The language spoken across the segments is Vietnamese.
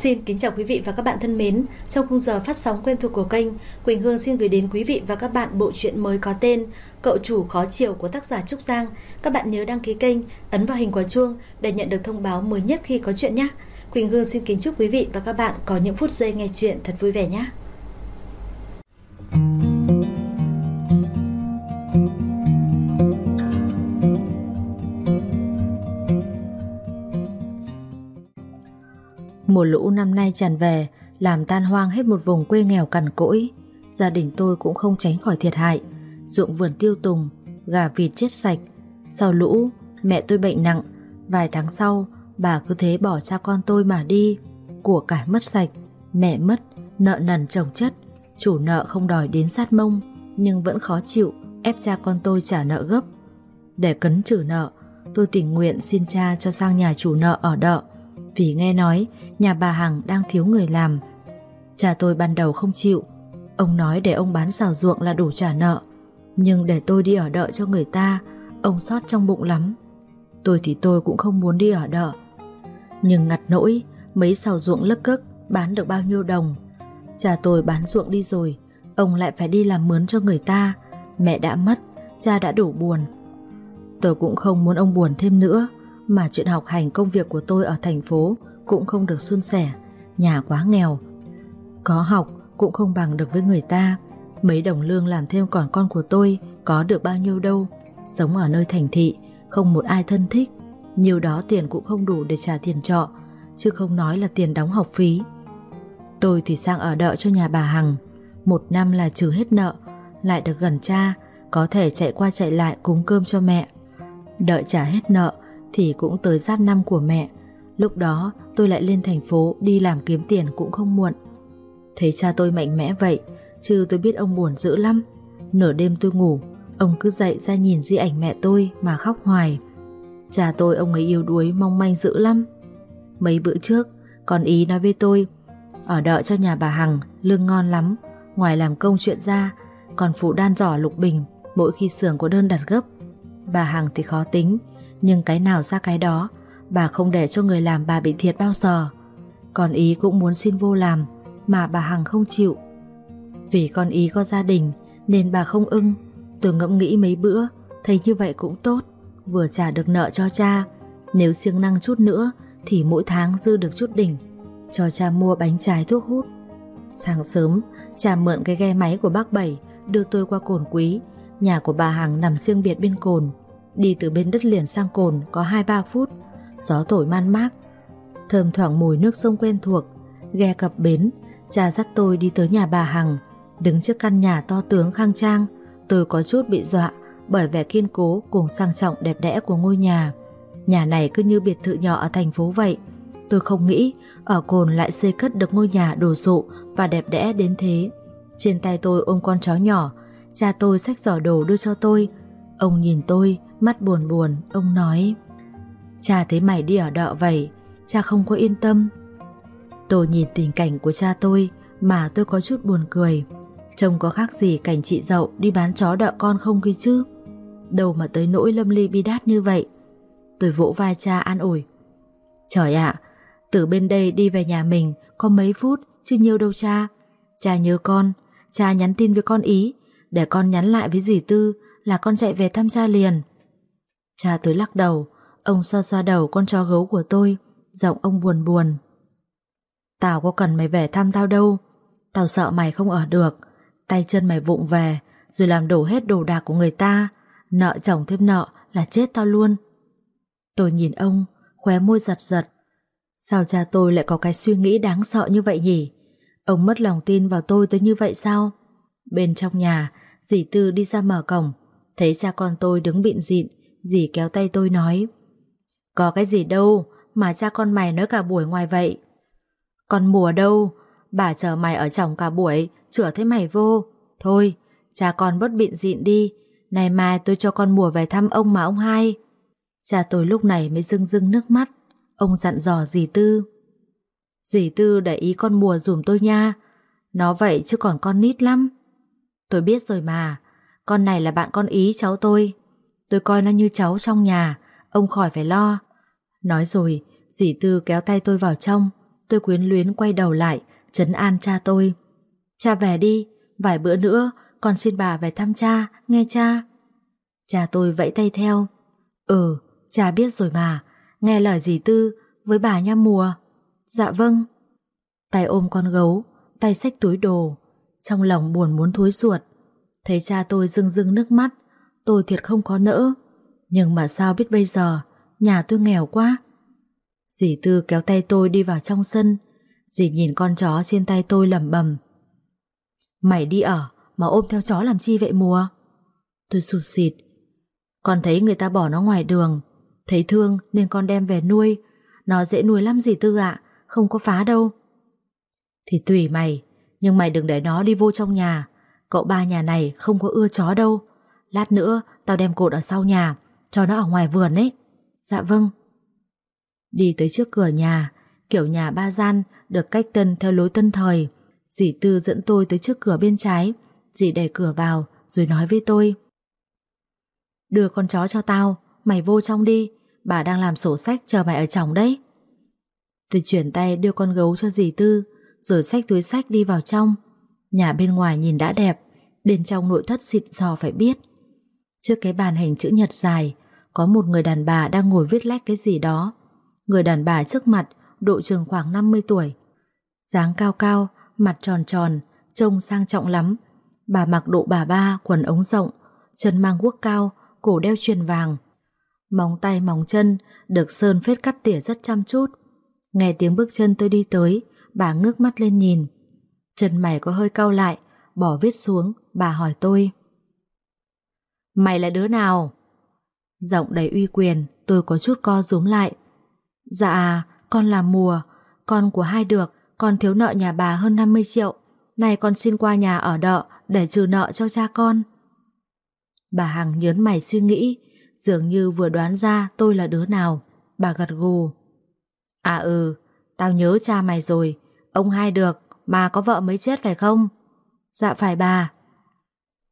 Xin kính chào quý vị và các bạn thân mến. Trong khung giờ phát sóng quen thuộc của kênh, Quỳnh Hương xin gửi đến quý vị và các bạn bộ truyện mới có tên Cậu chủ khó chiều của tác giả Trúc Giang. Các bạn nhớ đăng ký kênh, ấn vào hình quả chuông để nhận được thông báo mới nhất khi có chuyện nhé. Quỳnh Hương xin kính chúc quý vị và các bạn có những phút giây nghe chuyện thật vui vẻ nhé. Mùa lũ năm nay tràn về làm tan hoang hết một vùng quê nghèo cằn cỗi. Gia đình tôi cũng không tránh khỏi thiệt hại. Ruộng vườn tiêu tùng, gà vịt chết sạch. Sau lũ, mẹ tôi bệnh nặng. Vài tháng sau, bà cứ thế bỏ cha con tôi mà đi. Của cải mất sạch, mẹ mất, nợ nần chồng chất. Chủ nợ không đòi đến sát mông, nhưng vẫn khó chịu, ép cha con tôi trả nợ gấp. Để cấn trừ nợ, tôi tình nguyện xin cha cho sang nhà chủ nợ ở đợ vì nghe nói nhà bà Hằng đang thiếu người làm. Cha tôi ban đầu không chịu, ông nói để ông bán xào ruộng là đủ trả nợ, nhưng để tôi đi ở đợi cho người ta, ông sót trong bụng lắm. Tôi thì tôi cũng không muốn đi ở đợ. Nhưng ngặt nỗi, mấy xào ruộng lấp cất bán được bao nhiêu đồng. Cha tôi bán ruộng đi rồi, ông lại phải đi làm mướn cho người ta. Mẹ đã mất, cha đã đủ buồn. Tôi cũng không muốn ông buồn thêm nữa, mà chuyện học hành công việc của tôi ở thành phố cũng không được suôn sẻ, nhà quá nghèo. Có học cũng không bằng được với người ta, mấy đồng lương làm thêm còn con của tôi có được bao nhiêu đâu, sống ở nơi thành thị, không một ai thân thích, nhiều đó tiền cũng không đủ để trả tiền trọ, chứ không nói là tiền đóng học phí. Tôi thì sang ở đợi cho nhà bà Hằng, một năm là trừ hết nợ, lại được gần cha, có thể chạy qua chạy lại cúng cơm cho mẹ. Đợi trả hết nợ, thì cũng tới giáp năm của mẹ. Lúc đó tôi lại lên thành phố đi làm kiếm tiền cũng không muộn. Thấy cha tôi mạnh mẽ vậy, chứ tôi biết ông buồn dữ lắm. Nửa đêm tôi ngủ, ông cứ dậy ra nhìn di ảnh mẹ tôi mà khóc hoài. Cha tôi ông ấy yêu đuối mong manh dữ lắm. Mấy bữa trước, con ý nói với tôi, ở đợi cho nhà bà Hằng, lương ngon lắm, ngoài làm công chuyện ra, còn phụ đan giỏ lục bình mỗi khi xưởng có đơn đặt gấp. Bà Hằng thì khó tính, nhưng cái nào ra cái đó, Bà không để cho người làm bà bị thiệt bao giờ. Còn ý cũng muốn xin vô làm, Mà bà Hằng không chịu. Vì con ý có gia đình, Nên bà không ưng. Tôi ngẫm nghĩ mấy bữa, Thấy như vậy cũng tốt, Vừa trả được nợ cho cha. Nếu siêng năng chút nữa, Thì mỗi tháng dư được chút đỉnh, Cho cha mua bánh trái thuốc hút. Sáng sớm, Cha mượn cái ghe máy của bác Bảy Đưa tôi qua cồn quý. Nhà của bà Hằng nằm riêng biệt bên cồn. Đi từ bên đất liền sang cồn có 2-3 phút, gió thổi man mát, thơm thoảng mùi nước sông quen thuộc, ghe cập bến, cha dắt tôi đi tới nhà bà Hằng, đứng trước căn nhà to tướng khang trang, tôi có chút bị dọa bởi vẻ kiên cố cùng sang trọng đẹp đẽ của ngôi nhà. Nhà này cứ như biệt thự nhỏ ở thành phố vậy. Tôi không nghĩ ở cồn lại xây cất được ngôi nhà đồ sộ và đẹp đẽ đến thế. Trên tay tôi ôm con chó nhỏ, cha tôi xách giỏ đồ đưa cho tôi. Ông nhìn tôi, Mắt buồn buồn, ông nói Cha thấy mày đi ở đợ vậy Cha không có yên tâm. Tôi nhìn tình cảnh của cha tôi Mà tôi có chút buồn cười. Trông có khác gì cảnh chị dậu Đi bán chó đợ con không kia chứ? Đâu mà tới nỗi lâm ly bi đát như vậy. Tôi vỗ vai cha an ủi Trời ạ Từ bên đây đi về nhà mình Có mấy phút chứ nhiều đâu cha. Cha nhớ con Cha nhắn tin với con ý Để con nhắn lại với dì Tư là con chạy về thăm cha liền Cha tôi lắc đầu, ông xoa xoa đầu con chó gấu của tôi, giọng ông buồn buồn. Tao có cần mày về thăm tao đâu, tao sợ mày không ở được, tay chân mày vụng về, rồi làm đổ hết đồ đạc của người ta, nợ chồng thêm nợ là chết tao luôn. Tôi nhìn ông, khóe môi giật giật. Sao cha tôi lại có cái suy nghĩ đáng sợ như vậy nhỉ? Ông mất lòng tin vào tôi tới như vậy sao? Bên trong nhà, dì Tư đi ra mở cổng, thấy cha con tôi đứng bịn dịn, Dì kéo tay tôi nói Có cái gì đâu Mà cha con mày nói cả buổi ngoài vậy. Còn mùa đâu Bà chờ mày ở chồng cả buổi Chữa thấy mày vô. Thôi cha con bớt bịn dịn đi Này mai tôi cho con mùa về thăm ông mà ông hai. Cha tôi lúc này mới rưng rưng nước mắt Ông dặn dò dì Tư Dì Tư để ý con mùa dùm tôi nha Nó vậy chứ còn con nít lắm. Tôi biết rồi mà con này là bạn con ý cháu tôi Tôi coi nó như cháu trong nhà, ông khỏi phải lo. Nói rồi, dì Tư kéo tay tôi vào trong, Tôi quyến luyến quay đầu lại, trấn an cha tôi. Cha về đi, vài bữa nữa con xin bà về thăm cha, nghe cha. Cha tôi vẫy tay theo. Ừ, cha biết rồi mà, nghe lời dì Tư với bà nha mùa. Dạ vâng. Tay ôm con gấu, tay xách túi đồ, trong lòng buồn muốn thối ruột. Thấy cha tôi rưng rưng nước mắt, tôi thiệt không có nỡ. Nhưng mà sao biết bây giờ, nhà tôi nghèo quá. Dì Tư kéo tay tôi đi vào trong sân, dì nhìn con chó trên tay tôi lẩm bẩm. Mày đi ở mà ôm theo chó làm chi vậy mùa? Tôi sụt xịt. Con thấy người ta bỏ nó ngoài đường, thấy thương nên con đem về nuôi. Nó dễ nuôi lắm dì Tư ạ, không có phá đâu. Thì tùy mày, nhưng mày đừng để nó đi vô trong nhà. Cậu ba nhà này không có ưa chó đâu. Lát nữa tao đem cột ở sau nhà, cho nó ở ngoài vườn ấy. Dạ vâng. Đi tới trước cửa nhà, kiểu nhà ba gian được cách tân theo lối tân thời. Dì Tư dẫn tôi tới trước cửa bên trái, dì đẩy cửa vào rồi nói với tôi. Đưa con chó cho tao, mày vô trong đi, bà đang làm sổ sách chờ mày ở trong đấy. Tôi chuyển tay đưa con gấu cho dì Tư, rồi xách túi sách đi vào trong. Nhà bên ngoài nhìn đã đẹp, bên trong nội thất xịn sò phải biết. Trước cái bàn hình chữ nhật dài, có một người đàn bà đang ngồi viết lách cái gì đó. Người đàn bà trước mặt, độ trường khoảng 50 tuổi. dáng cao cao, mặt tròn tròn, trông sang trọng lắm. Bà mặc độ bà ba, quần ống rộng, chân mang guốc cao, cổ đeo chuyền vàng. Móng tay móng chân được sơn phết cắt tỉa rất chăm chút. Nghe tiếng bước chân tôi đi tới, bà ngước mắt lên nhìn. Chân mày có hơi cau lại, bỏ viết xuống, bà hỏi tôi. Mày là đứa nào? Giọng đầy uy quyền, tôi có chút co rúm lại. Dạ, con là mùa, con của hai được, con thiếu nợ nhà bà hơn 50 triệu. Này con xin qua nhà ở đợ để trừ nợ cho cha con. Bà Hằng nhớn mày suy nghĩ, dường như vừa đoán ra tôi là đứa nào. Bà gật gù. À ừ, tao nhớ cha mày rồi, ông hai được, mà có vợ mới chết phải không? Dạ phải bà.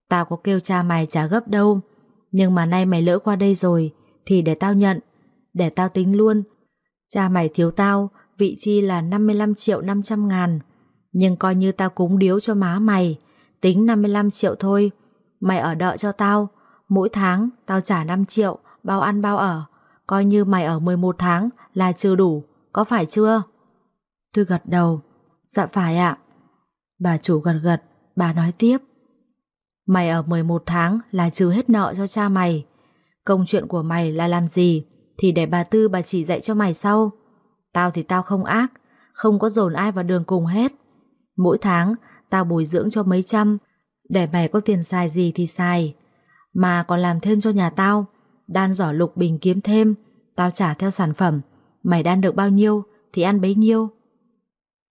Tao có kêu cha mày trả gấp đâu, nhưng mà nay mày lỡ qua đây rồi, thì để tao nhận, để tao tính luôn. Cha mày thiếu tao, vị chi là 55 triệu 500 ngàn, nhưng coi như tao cúng điếu cho má mày, tính 55 triệu thôi. Mày ở đợi cho tao, mỗi tháng tao trả 5 triệu, bao ăn bao ở, coi như mày ở 11 tháng là chưa đủ, có phải chưa? Tôi gật đầu, dạ phải ạ. Bà chủ gật gật, bà nói tiếp. Mày ở 11 tháng là trừ hết nợ cho cha mày. Công chuyện của mày là làm gì thì để bà Tư bà chỉ dạy cho mày sau. Tao thì tao không ác, không có dồn ai vào đường cùng hết. Mỗi tháng tao bồi dưỡng cho mấy trăm, để mày có tiền xài gì thì xài. Mà còn làm thêm cho nhà tao, đan giỏ lục bình kiếm thêm, tao trả theo sản phẩm. Mày đan được bao nhiêu thì ăn bấy nhiêu.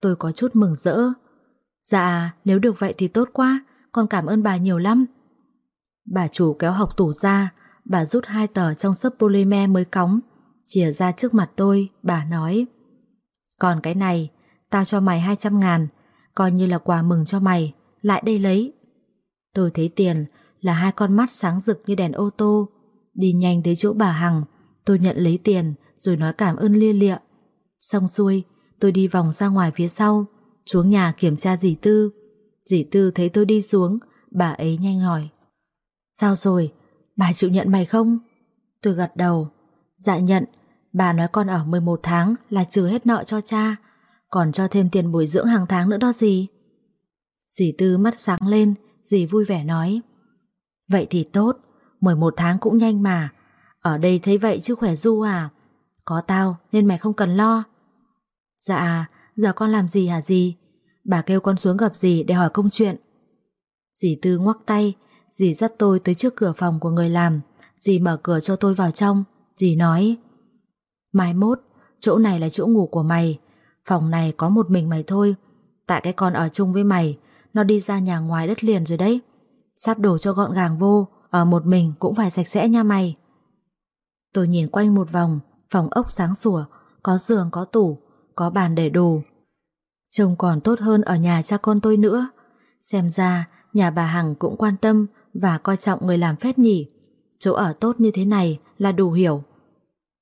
Tôi có chút mừng rỡ. Dạ, nếu được vậy thì tốt quá, con cảm ơn bà nhiều lắm. Bà chủ kéo học tủ ra, bà rút hai tờ trong sấp polymer mới cóng, chìa ra trước mặt tôi, bà nói. Còn cái này, tao cho mày 200 ngàn, coi như là quà mừng cho mày, lại đây lấy. Tôi thấy tiền là hai con mắt sáng rực như đèn ô tô, đi nhanh tới chỗ bà Hằng, tôi nhận lấy tiền rồi nói cảm ơn lia lịa. Xong xuôi, tôi đi vòng ra ngoài phía sau, xuống nhà kiểm tra dì Tư. Dì Tư thấy tôi đi xuống, bà ấy nhanh hỏi. Sao rồi, bà chịu nhận mày không? Tôi gật đầu. Dạ nhận, bà nói con ở 11 tháng là trừ hết nợ cho cha, còn cho thêm tiền bồi dưỡng hàng tháng nữa đó gì. Dì Tư mắt sáng lên, dì vui vẻ nói. Vậy thì tốt, 11 tháng cũng nhanh mà. Ở đây thấy vậy chứ khỏe du à? Có tao nên mày không cần lo. Dạ, giờ con làm gì hả dì? Bà kêu con xuống gặp dì để hỏi công chuyện. Dì Tư ngoắc tay, dì dắt tôi tới trước cửa phòng của người làm. Dì mở cửa cho tôi vào trong. Dì nói, Mai mốt, chỗ này là chỗ ngủ của mày. Phòng này có một mình mày thôi. Tại cái con ở chung với mày, nó đi ra nhà ngoài đất liền rồi đấy. Sắp đổ cho gọn gàng vô, ở một mình cũng phải sạch sẽ nha mày. Tôi nhìn quanh một vòng, phòng ốc sáng sủa, có giường có tủ, có bàn để đồ. Trông còn tốt hơn ở nhà cha con tôi nữa. Xem ra nhà bà Hằng cũng quan tâm và coi trọng người làm phép nhỉ. Chỗ ở tốt như thế này là đủ hiểu.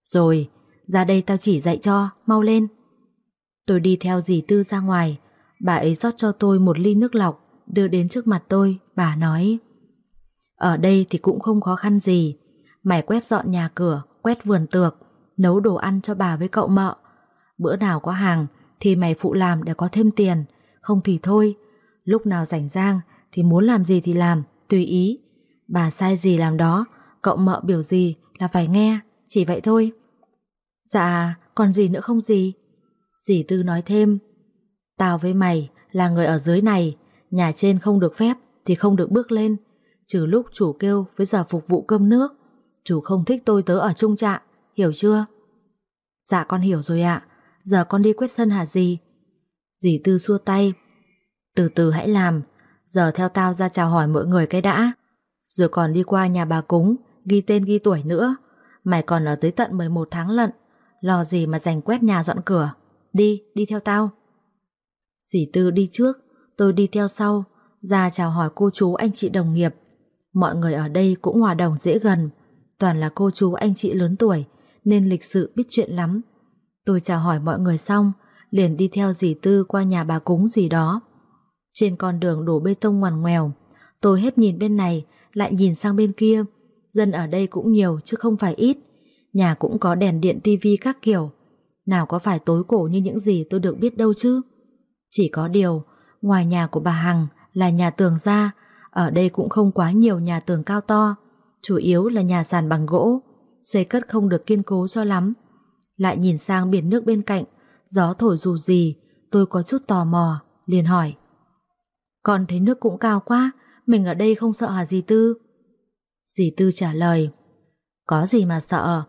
Rồi, ra đây tao chỉ dạy cho, mau lên. Tôi đi theo dì Tư ra ngoài, bà ấy rót cho tôi một ly nước lọc, đưa đến trước mặt tôi, bà nói Ở đây thì cũng không khó khăn gì, mày quét dọn nhà cửa, quét vườn tược, nấu đồ ăn cho bà với cậu mợ. Bữa nào có hàng thì mày phụ làm để có thêm tiền, không thì thôi. Lúc nào rảnh rang thì muốn làm gì thì làm, tùy ý. Bà sai gì làm đó, cậu mợ biểu gì là phải nghe, chỉ vậy thôi. Dạ, còn gì nữa không gì? Dì Tư nói thêm, tao với mày là người ở dưới này, nhà trên không được phép thì không được bước lên, trừ lúc chủ kêu với giờ phục vụ cơm nước. Chủ không thích tôi tớ ở chung trạ, hiểu chưa? Dạ con hiểu rồi ạ, giờ con đi quét sân hả gì? Dì Tư xua tay, từ từ hãy làm, giờ theo tao ra chào hỏi mọi người cái đã. Rồi còn đi qua nhà bà cúng, ghi tên ghi tuổi nữa. Mày còn ở tới tận 11 tháng lận, lo gì mà dành quét nhà dọn cửa. Đi, đi theo tao. Dì Tư đi trước, tôi đi theo sau, ra chào hỏi cô chú anh chị đồng nghiệp. Mọi người ở đây cũng hòa đồng dễ gần, toàn là cô chú anh chị lớn tuổi, nên lịch sự biết chuyện lắm. Tôi chào hỏi mọi người xong, liền đi theo dì Tư qua nhà bà cúng gì đó. Trên con đường đổ bê tông ngoằn ngoèo, tôi hết nhìn bên này, lại nhìn sang bên kia. Dân ở đây cũng nhiều chứ không phải ít. Nhà cũng có đèn điện tivi các kiểu. Nào có phải tối cổ như những gì tôi được biết đâu chứ. Chỉ có điều, ngoài nhà của bà Hằng là nhà tường ra, ở đây cũng không quá nhiều nhà tường cao to, chủ yếu là nhà sàn bằng gỗ, xây cất không được kiên cố cho lắm. Lại nhìn sang biển nước bên cạnh, gió thổi dù gì, tôi có chút tò mò, liền hỏi. Con thấy nước cũng cao quá, mình ở đây không sợ hả dì Tư? Dì Tư trả lời, có gì mà sợ,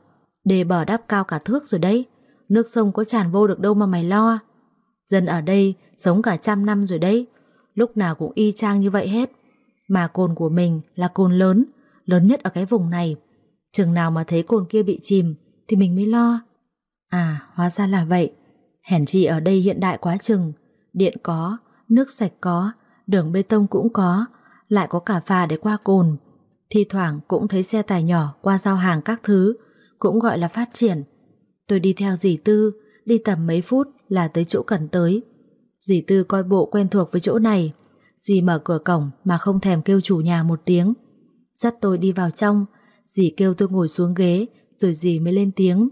đề bờ đắp cao cả thước rồi đấy, nước sông có tràn vô được đâu mà mày lo. Dân ở đây sống cả trăm năm rồi đấy, lúc nào cũng y chang như vậy hết. Mà cồn của mình là cồn lớn, lớn nhất ở cái vùng này. Chừng nào mà thấy cồn kia bị chìm thì mình mới lo. À, hóa ra là vậy. Hèn chi ở đây hiện đại quá chừng. Điện có, nước sạch có, đường bê tông cũng có, lại có cả phà để qua cồn. Thi thoảng cũng thấy xe tải nhỏ qua giao hàng các thứ, cũng gọi là phát triển. Tôi đi theo dì Tư, đi tầm mấy phút là tới chỗ cần tới. Dì Tư coi bộ quen thuộc với chỗ này. Dì mở cửa cổng mà không thèm kêu chủ nhà một tiếng. Dắt tôi đi vào trong, dì kêu tôi ngồi xuống ghế, rồi dì mới lên tiếng.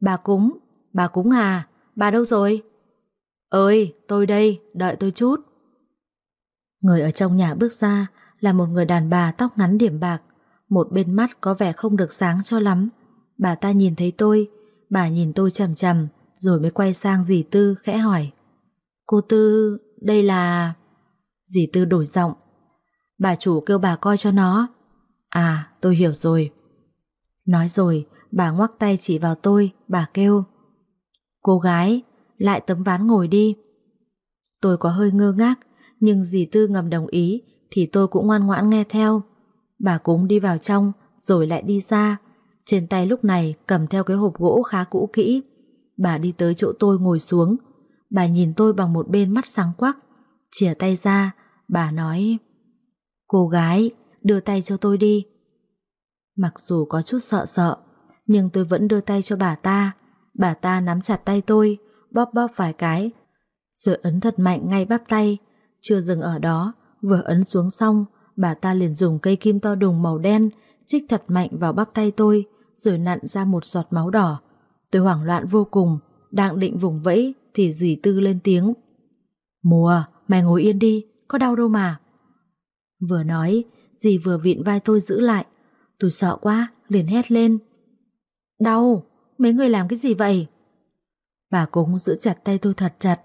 Bà cúng, bà cúng à, bà đâu rồi? Ơi, tôi đây, đợi tôi chút. Người ở trong nhà bước ra là một người đàn bà tóc ngắn điểm bạc, một bên mắt có vẻ không được sáng cho lắm. Bà ta nhìn thấy tôi, bà nhìn tôi chầm chầm, rồi mới quay sang dì Tư khẽ hỏi. Cô Tư, đây là... Dì Tư đổi giọng. Bà chủ kêu bà coi cho nó. À, tôi hiểu rồi. Nói rồi, bà ngoắc tay chỉ vào tôi, bà kêu. Cô gái, lại tấm ván ngồi đi. Tôi có hơi ngơ ngác, nhưng dì Tư ngầm đồng ý thì tôi cũng ngoan ngoãn nghe theo. Bà cúng đi vào trong, rồi lại đi ra. Trên tay lúc này cầm theo cái hộp gỗ khá cũ kỹ. Bà đi tới chỗ tôi ngồi xuống. Bà nhìn tôi bằng một bên mắt sáng quắc. Chìa tay ra, bà nói Cô gái, đưa tay cho tôi đi. Mặc dù có chút sợ sợ, nhưng tôi vẫn đưa tay cho bà ta. Bà ta nắm chặt tay tôi, bóp bóp vài cái, rồi ấn thật mạnh ngay bắp tay. Chưa dừng ở đó, vừa ấn xuống xong, bà ta liền dùng cây kim to đùng màu đen chích thật mạnh vào bắp tay tôi, rồi nặn ra một giọt máu đỏ. Tôi hoảng loạn vô cùng, đang định vùng vẫy thì dì Tư lên tiếng. Mùa, mày ngồi yên đi, có đau đâu mà. Vừa nói, dì vừa vịn vai tôi giữ lại. Tôi sợ quá, liền hét lên. Đau, mấy người làm cái gì vậy? Bà cúng giữ chặt tay tôi thật chặt.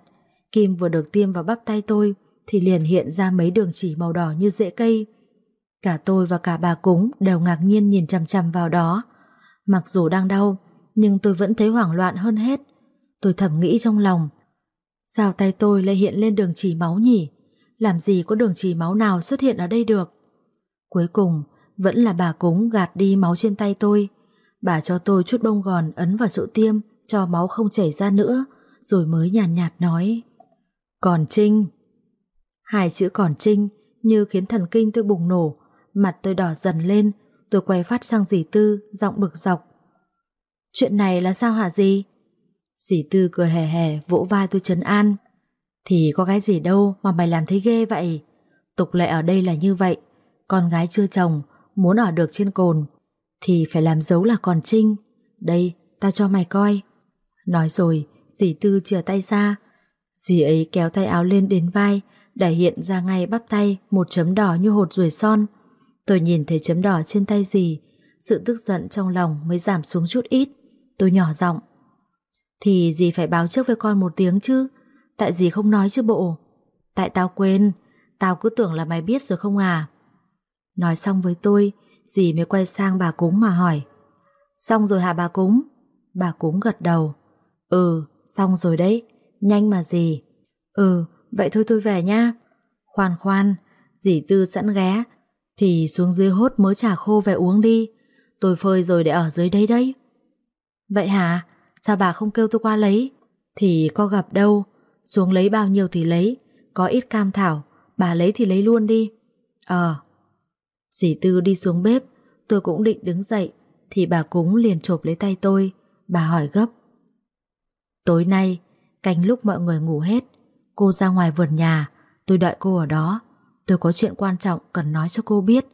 Kim vừa được tiêm vào bắp tay tôi thì liền hiện ra mấy đường chỉ màu đỏ như rễ cây. Cả tôi và cả bà cúng đều ngạc nhiên nhìn chằm chằm vào đó. Mặc dù đang đau, nhưng tôi vẫn thấy hoảng loạn hơn hết. Tôi thầm nghĩ trong lòng. Sao tay tôi lại hiện lên đường chỉ máu nhỉ? Làm gì có đường chỉ máu nào xuất hiện ở đây được? Cuối cùng, vẫn là bà cúng gạt đi máu trên tay tôi. Bà cho tôi chút bông gòn ấn vào chỗ tiêm, cho máu không chảy ra nữa, rồi mới nhàn nhạt, nhạt nói. Còn Trinh. Hai chữ còn Trinh như khiến thần kinh tôi bùng nổ, mặt tôi đỏ dần lên, tôi quay phát sang dì Tư, giọng bực dọc. Chuyện này là sao hả Dì Dì Tư cười hề hề vỗ vai tôi trấn an. Thì có cái gì đâu mà mày làm thấy ghê vậy. Tục lệ ở đây là như vậy. Con gái chưa chồng, muốn ở được trên cồn, thì phải làm dấu là còn trinh. Đây, tao cho mày coi. Nói rồi, dì Tư chìa tay ra. Dì ấy kéo tay áo lên đến vai, để hiện ra ngay bắp tay một chấm đỏ như hột ruồi son. Tôi nhìn thấy chấm đỏ trên tay dì, sự tức giận trong lòng mới giảm xuống chút ít. Tôi nhỏ giọng. Thì dì phải báo trước với con một tiếng chứ, tại dì không nói chứ bộ. Tại tao quên, tao cứ tưởng là mày biết rồi không à. Nói xong với tôi, dì mới quay sang bà cúng mà hỏi. Xong rồi hả bà cúng? Bà cúng gật đầu. Ừ, xong rồi đấy, nhanh mà dì. Ừ, vậy thôi tôi về nha. Khoan khoan, dì Tư sẵn ghé, thì xuống dưới hốt mới trà khô về uống đi. Tôi phơi rồi để ở dưới đây đấy. Vậy hả? Sao bà không kêu tôi qua lấy? Thì có gặp đâu, xuống lấy bao nhiêu thì lấy, có ít cam thảo, bà lấy thì lấy luôn đi. Ờ. Dì Tư đi xuống bếp, tôi cũng định đứng dậy, thì bà cúng liền chộp lấy tay tôi, bà hỏi gấp. Tối nay, canh lúc mọi người ngủ hết, cô ra ngoài vườn nhà, tôi đợi cô ở đó. Tôi có chuyện quan trọng cần nói cho cô biết,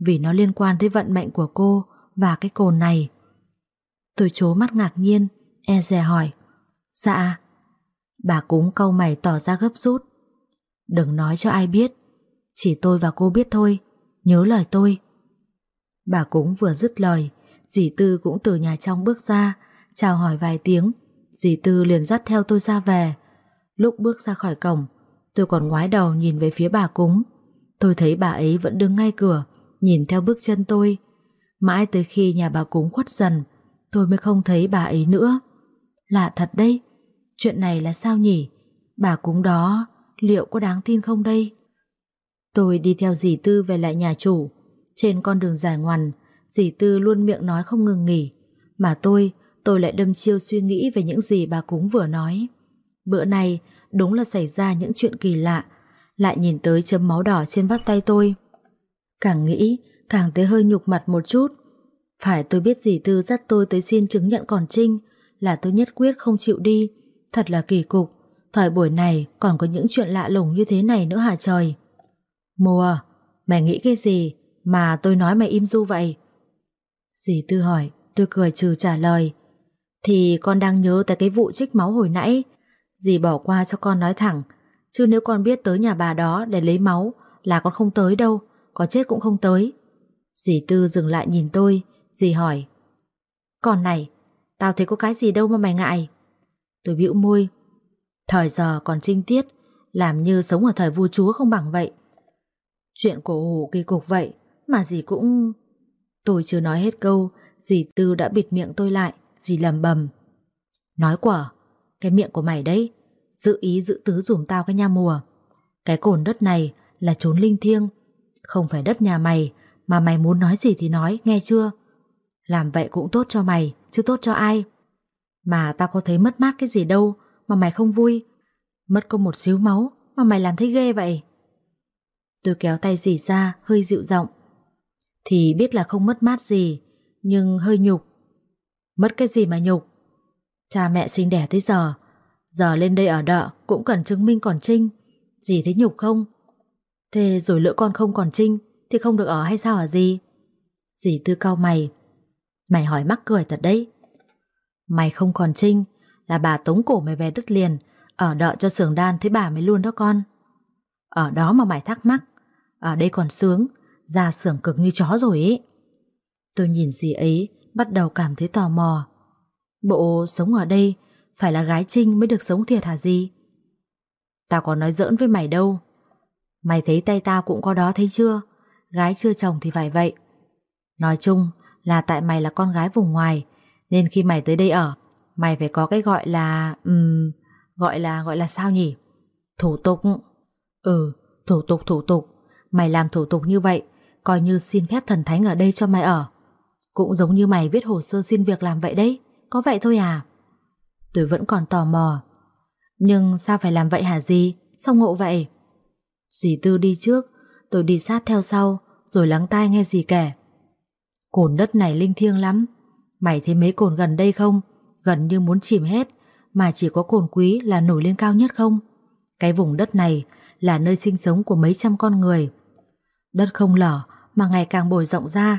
vì nó liên quan tới vận mệnh của cô và cái cồn này. Tôi chố mắt ngạc nhiên, e dè hỏi. Dạ. Bà cúng câu mày tỏ ra gấp rút. Đừng nói cho ai biết, chỉ tôi và cô biết thôi, nhớ lời tôi. Bà cúng vừa dứt lời, dì Tư cũng từ nhà trong bước ra, chào hỏi vài tiếng, dì Tư liền dắt theo tôi ra về. Lúc bước ra khỏi cổng, tôi còn ngoái đầu nhìn về phía bà cúng. Tôi thấy bà ấy vẫn đứng ngay cửa, nhìn theo bước chân tôi. Mãi tới khi nhà bà cúng khuất dần, tôi mới không thấy bà ấy nữa. Lạ thật đấy, chuyện này là sao nhỉ? Bà cúng đó, liệu có đáng tin không đây? Tôi đi theo dì Tư về lại nhà chủ. Trên con đường dài ngoằn, dì Tư luôn miệng nói không ngừng nghỉ. Mà tôi, tôi lại đâm chiêu suy nghĩ về những gì bà cúng vừa nói. Bữa nay đúng là xảy ra những chuyện kỳ lạ. Lại nhìn tới chấm máu đỏ trên bắp tay tôi. Càng nghĩ, càng thấy hơi nhục mặt một chút. Phải tôi biết dì Tư dắt tôi tới xin chứng nhận còn trinh, là tôi nhất quyết không chịu đi. Thật là kỳ cục, thời buổi này còn có những chuyện lạ lùng như thế này nữa hả trời? Mùa, mày nghĩ cái gì mà tôi nói mày im du vậy? Dì Tư hỏi, tôi cười trừ trả lời. Thì con đang nhớ tới cái vụ trích máu hồi nãy. Dì bỏ qua cho con nói thẳng, chứ nếu con biết tới nhà bà đó để lấy máu là con không tới đâu, có chết cũng không tới. Dì Tư dừng lại nhìn tôi, dì hỏi. Con này, tao thấy có cái gì đâu mà mày ngại. Tôi bĩu môi. Thời giờ còn trinh tiết, làm như sống ở thời vua chúa không bằng vậy. Chuyện của hồ kỳ cục vậy, mà dì cũng... Tôi chưa nói hết câu, dì Tư đã bịt miệng tôi lại, dì lầm bầm. Nói quả, cái miệng của mày đấy, giữ ý giữ tứ dùm tao cái nha mùa. Cái cồn đất này là chốn linh thiêng, không phải đất nhà mày, mà mày muốn nói gì thì nói, nghe chưa? Làm vậy cũng tốt cho mày, chứ tốt cho ai. Mà tao có thấy mất mát cái gì đâu mà mày không vui. Mất có một xíu máu mà mày làm thấy ghê vậy. Tôi kéo tay dì ra, hơi dịu giọng. Thì biết là không mất mát gì, nhưng hơi nhục. Mất cái gì mà nhục? Cha mẹ sinh đẻ tới giờ, giờ lên đây ở đợ cũng cần chứng minh còn trinh. Dì thấy nhục không? Thế rồi lỡ con không còn trinh thì không được ở hay sao hả dì? Dì tư cao mày. Mày hỏi mắc cười thật đấy. Mày không còn trinh là bà tống cổ mày về đất liền ở đợ cho sưởng đan thấy bà mới luôn đó con. Ở đó mà mày thắc mắc ở đây còn sướng Ra xưởng cực như chó rồi ấy Tôi nhìn gì ấy Bắt đầu cảm thấy tò mò. Bộ sống ở đây Phải là gái trinh mới được sống thiệt hả gì Tao có nói giỡn với mày đâu. Mày thấy tay tao cũng có đó thấy chưa? Gái chưa chồng thì phải vậy. Nói chung là tại mày là con gái vùng ngoài Nên khi mày tới đây ở Mày phải có cái gọi là um, Gọi là gọi là sao nhỉ? Thủ tục. Ừ, thủ tục thủ tục, mày làm thủ tục như vậy, coi như xin phép thần thánh ở đây cho mày ở. Cũng giống như mày viết hồ sơ xin việc làm vậy đấy, có vậy thôi à? Tôi vẫn còn tò mò. Nhưng sao phải làm vậy hả gì? Sao ngộ vậy? Dì Tư đi trước, tôi đi sát theo sau, rồi lắng tai nghe dì kể. Cồn đất này linh thiêng lắm. Mày thấy mấy cồn gần đây không? Gần như muốn chìm hết, mà chỉ có cồn quý là nổi lên cao nhất không? Cái vùng đất này là nơi sinh sống của mấy trăm con người. Đất không lở mà ngày càng bồi rộng ra.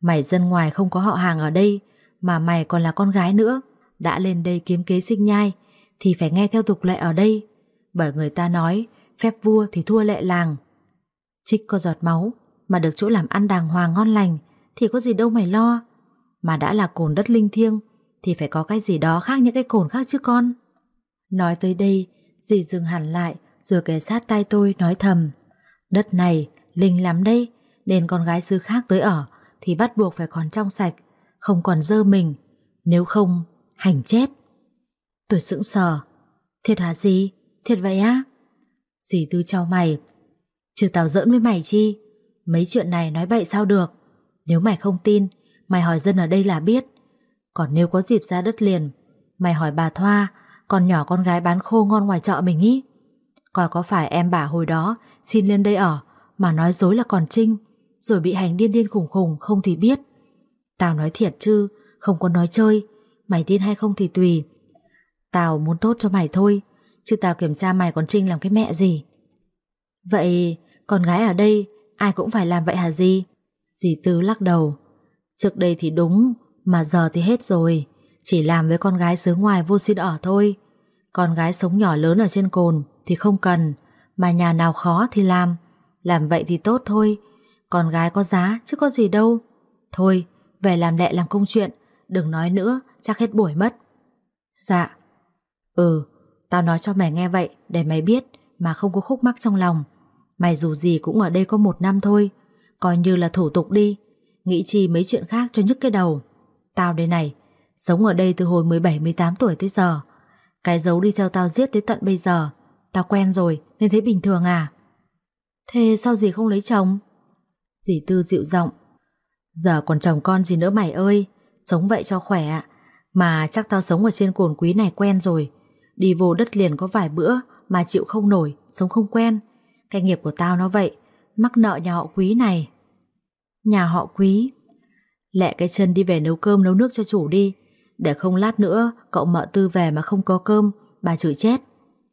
Mày dân ngoài không có họ hàng ở đây mà mày còn là con gái nữa. Đã lên đây kiếm kế sinh nhai thì phải nghe theo tục lệ ở đây. Bởi người ta nói phép vua thì thua lệ làng. Trích có giọt máu mà được chỗ làm ăn đàng hoàng ngon lành thì có gì đâu mày lo. Mà đã là cồn đất linh thiêng thì phải có cái gì đó khác những cái cồn khác chứ con. Nói tới đây, dì dừng hẳn lại rồi kề sát tay tôi nói thầm. Đất này linh lắm đây, nên con gái xứ khác tới ở thì bắt buộc phải còn trong sạch, không còn dơ mình, nếu không, hành chết. Tôi sững sờ. Thiệt hả gì? Thiệt vậy á? Dì Tư trao mày. Chứ tao giỡn với mày chi? Mấy chuyện này nói bậy sao được? Nếu mày không tin, mày hỏi dân ở đây là biết. Còn nếu có dịp ra đất liền, mày hỏi bà Thoa, con nhỏ con gái bán khô ngon ngoài chợ mình ý. Coi có phải em bà hồi đó xin lên đây ở mà nói dối là còn Trinh, rồi bị hành điên điên khủng khủng không thì biết. Tao nói thiệt chứ, không có nói chơi, mày tin hay không thì tùy. Tao muốn tốt cho mày thôi, chứ tao kiểm tra mày còn Trinh làm cái mẹ gì. Vậy con gái ở đây ai cũng phải làm vậy hả gì? Dì Tư lắc đầu. Trước đây thì đúng, mà giờ thì hết rồi. Chỉ làm với con gái xứ ngoài vô xin ở thôi. Con gái sống nhỏ lớn ở trên cồn thì không cần, mà nhà nào khó thì làm. Làm vậy thì tốt thôi. Con gái có giá chứ có gì đâu. Thôi, về làm lẹ làm công chuyện, đừng nói nữa, chắc hết buổi mất. Dạ. Ừ, tao nói cho mày nghe vậy để mày biết mà không có khúc mắc trong lòng. Mày dù gì cũng ở đây có một năm thôi, coi như là thủ tục đi, nghĩ chi mấy chuyện khác cho nhức cái đầu. Tao đây này, sống ở đây từ hồi 17-18 tuổi tới giờ. Cái dấu đi theo tao giết tới tận bây giờ, tao quen rồi nên thấy bình thường à. Thế sao dì không lấy chồng? Dì Tư dịu giọng Giờ còn chồng con gì nữa mày ơi, sống vậy cho khỏe Mà chắc tao sống ở trên cồn quý này quen rồi. Đi vô đất liền có vài bữa mà chịu không nổi, sống không quen. Cái nghiệp của tao nó vậy, mắc nợ nhà họ quý này. Nhà họ quý? Lẹ cái chân đi về nấu cơm nấu nước cho chủ đi, để không lát nữa cậu mợ tư về mà không có cơm, bà chửi chết.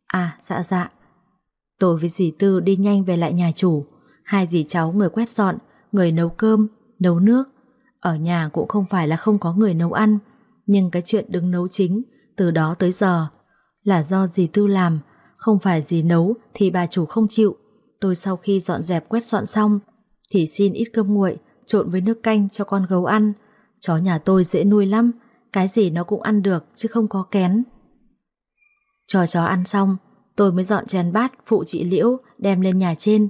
À, dạ dạ. Tôi với dì Tư đi nhanh về lại nhà chủ, hai dì cháu người quét dọn, người nấu cơm, nấu nước. Ở nhà cũng không phải là không có người nấu ăn, nhưng cái chuyện đứng nấu chính từ đó tới giờ là do dì Tư làm, không phải dì nấu thì bà chủ không chịu. Tôi sau khi dọn dẹp quét dọn xong thì xin ít cơm nguội trộn với nước canh cho con gấu ăn. Chó nhà tôi dễ nuôi lắm, cái gì nó cũng ăn được chứ không có kén. Cho chó ăn xong, tôi mới dọn chén bát phụ chị Liễu đem lên nhà trên.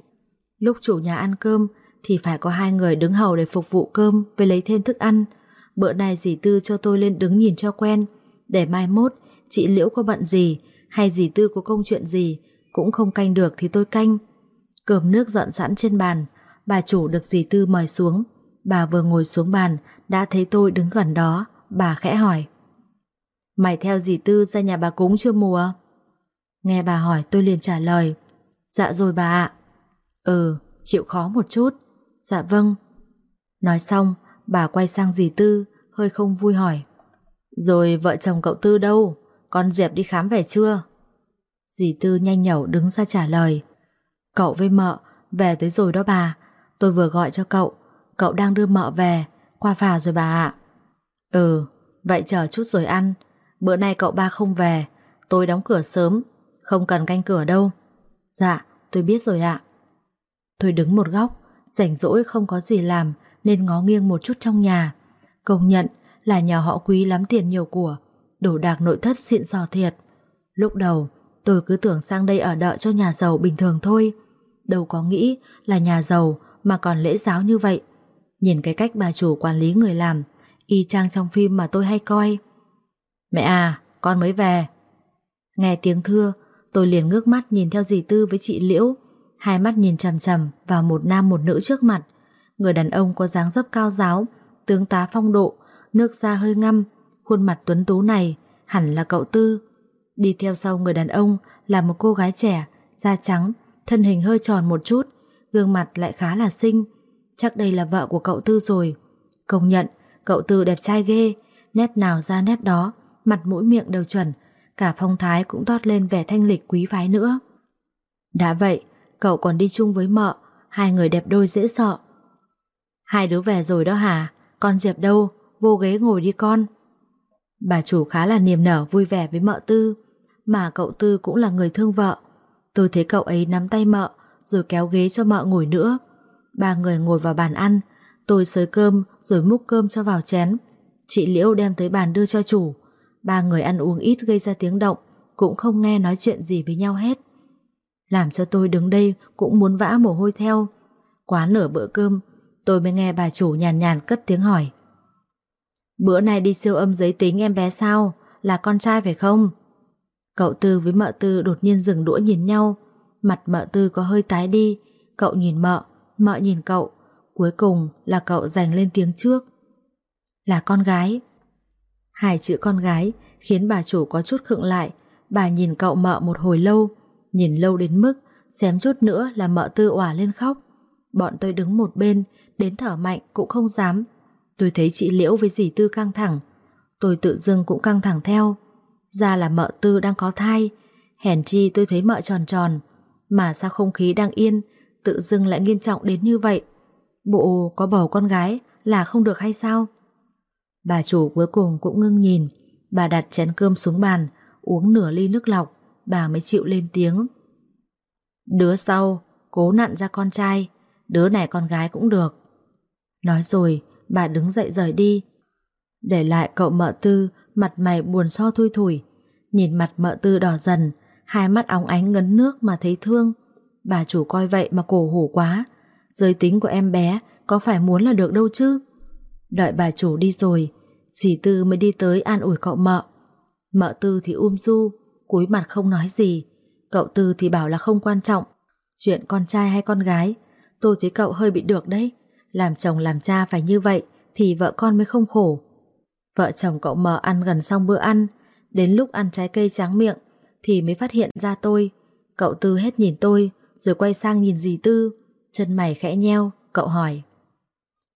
Lúc chủ nhà ăn cơm thì phải có hai người đứng hầu để phục vụ cơm với lấy thêm thức ăn. Bữa nay dì Tư cho tôi lên đứng nhìn cho quen, để mai mốt chị Liễu có bận gì hay dì Tư có công chuyện gì cũng không canh được thì tôi canh. Cơm nước dọn sẵn trên bàn, bà chủ được dì Tư mời xuống. Bà vừa ngồi xuống bàn, đã thấy tôi đứng gần đó, bà khẽ hỏi. Mày theo dì Tư ra nhà bà cúng chưa mùa? Nghe bà hỏi tôi liền trả lời. Dạ rồi bà ạ. Ừ, chịu khó một chút. Dạ vâng. Nói xong, bà quay sang dì Tư, hơi không vui hỏi. Rồi vợ chồng cậu Tư đâu? Con Diệp đi khám về chưa? Dì Tư nhanh nhẩu đứng ra trả lời. Cậu với mợ về tới rồi đó bà. Tôi vừa gọi cho cậu. Cậu đang đưa mợ về. Qua phà rồi bà ạ. Ừ, vậy chờ chút rồi ăn. Bữa nay cậu ba không về. Tôi đóng cửa sớm. Không cần canh cửa đâu. Dạ, tôi biết rồi ạ. Tôi đứng một góc, rảnh rỗi không có gì làm nên ngó nghiêng một chút trong nhà. Công nhận là nhà họ quý lắm tiền nhiều của, đổ đạc nội thất xịn sò thiệt. Lúc đầu, tôi cứ tưởng sang đây ở đợi cho nhà giàu bình thường thôi. Đâu có nghĩ là nhà giàu mà còn lễ giáo như vậy. Nhìn cái cách bà chủ quản lý người làm, y chang trong phim mà tôi hay coi. Mẹ à, con mới về. Nghe tiếng thưa, tôi liền ngước mắt nhìn theo dì Tư với chị Liễu, hai mắt nhìn chằm chằm vào một nam một nữ trước mặt. Người đàn ông có dáng dấp cao giáo, tướng tá phong độ, nước da hơi ngăm, khuôn mặt tuấn tú này hẳn là cậu Tư. Đi theo sau người đàn ông là một cô gái trẻ, da trắng, thân hình hơi tròn một chút, gương mặt lại khá là xinh. Chắc đây là vợ của cậu Tư rồi. Công nhận, cậu Tư đẹp trai ghê, nét nào ra nét đó, mặt mũi miệng đều chuẩn, cả phong thái cũng toát lên vẻ thanh lịch quý phái nữa. Đã vậy, cậu còn đi chung với mợ, hai người đẹp đôi dễ sợ. Hai đứa về rồi đó hả? Con Diệp đâu? Vô ghế ngồi đi con. Bà chủ khá là niềm nở vui vẻ với mợ Tư, mà cậu Tư cũng là người thương vợ. Tôi thấy cậu ấy nắm tay mợ, rồi kéo ghế cho mợ ngồi nữa. Ba người ngồi vào bàn ăn, tôi xới cơm rồi múc cơm cho vào chén. Chị Liễu đem tới bàn đưa cho chủ. Ba người ăn uống ít gây ra tiếng động, cũng không nghe nói chuyện gì với nhau hết. Làm cho tôi đứng đây cũng muốn vã mồ hôi theo. Quá nửa bữa cơm, tôi mới nghe bà chủ nhàn nhàn cất tiếng hỏi. Bữa nay đi siêu âm giới tính em bé sao? Là con trai phải không? Cậu Tư với mợ Tư đột nhiên dừng đũa nhìn nhau. Mặt mợ Tư có hơi tái đi. Cậu nhìn mợ, mợ nhìn cậu. Cuối cùng là cậu giành lên tiếng trước. Là con gái. Hai chữ con gái khiến bà chủ có chút khựng lại. Bà nhìn cậu mợ một hồi lâu. Nhìn lâu đến mức xém chút nữa là mợ Tư òa lên khóc. Bọn tôi đứng một bên, đến thở mạnh cũng không dám. Tôi thấy chị Liễu với dì Tư căng thẳng. Tôi tự dưng cũng căng thẳng theo. Ra là mợ Tư đang có thai. Hèn chi tôi thấy mợ tròn tròn. Mà sao không khí đang yên, tự dưng lại nghiêm trọng đến như vậy? Bộ có bầu con gái là không được hay sao? Bà chủ cuối cùng cũng ngưng nhìn. Bà đặt chén cơm xuống bàn, uống nửa ly nước lọc, bà mới chịu lên tiếng. Đứa sau, cố nặn ra con trai, đứa này con gái cũng được. Nói rồi, bà đứng dậy rời đi. Để lại cậu mợ tư, mặt mày buồn so thui thủi. Nhìn mặt mợ tư đỏ dần, hai mắt óng ánh ngấn nước mà thấy thương. Bà chủ coi vậy mà cổ hủ quá. Giới tính của em bé có phải muốn là được đâu chứ? Đợi bà chủ đi rồi, dì Tư mới đi tới an ủi cậu mợ. Mợ Tư thì um du, cúi mặt không nói gì. Cậu Tư thì bảo là không quan trọng. Chuyện con trai hay con gái, tôi thấy cậu hơi bị được đấy. Làm chồng làm cha phải như vậy thì vợ con mới không khổ. Vợ chồng cậu mờ ăn gần xong bữa ăn, đến lúc ăn trái cây tráng miệng thì mới phát hiện ra tôi. Cậu Tư hết nhìn tôi rồi quay sang nhìn dì Tư, chân mày khẽ nheo, cậu hỏi.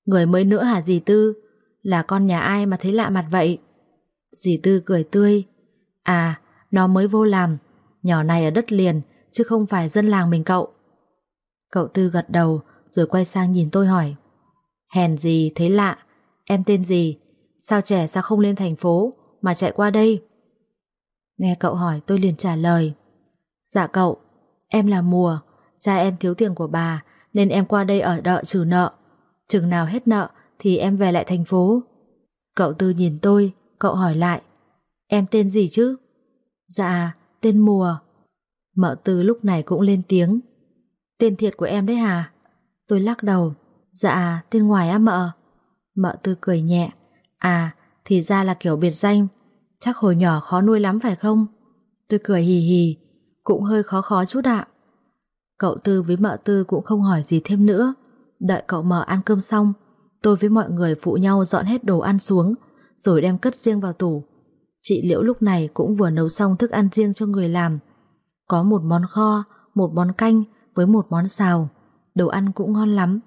Người mới nữa hả dì Tư? Là con nhà ai mà thấy lạ mặt vậy? Dì Tư cười tươi. À, nó mới vô làm, nhỏ này ở đất liền chứ không phải dân làng mình cậu. Cậu Tư gật đầu rồi quay sang nhìn tôi hỏi. Hèn gì thấy lạ, em tên gì? Sao trẻ sao không lên thành phố mà chạy qua đây? Nghe cậu hỏi tôi liền trả lời. Dạ cậu, em là Mùa, cha em thiếu tiền của bà nên em qua đây ở đợi trừ nợ. Chừng nào hết nợ thì em về lại thành phố. Cậu Tư nhìn tôi, cậu hỏi lại. Em tên gì chứ? Dạ, tên Mùa. Mợ Tư lúc này cũng lên tiếng. Tên thiệt của em đấy hả? Tôi lắc đầu. Dạ, tên ngoài á mợ. Mợ Tư cười nhẹ. À, thì ra là kiểu biệt danh. Chắc hồi nhỏ khó nuôi lắm phải không? Tôi cười hì hì, cũng hơi khó khó chút ạ. Cậu Tư với mợ Tư cũng không hỏi gì thêm nữa. Đợi cậu mở ăn cơm xong, tôi với mọi người phụ nhau dọn hết đồ ăn xuống, rồi đem cất riêng vào tủ. Chị Liễu lúc này cũng vừa nấu xong thức ăn riêng cho người làm. Có một món kho, một món canh với một món xào. Đồ ăn cũng ngon lắm.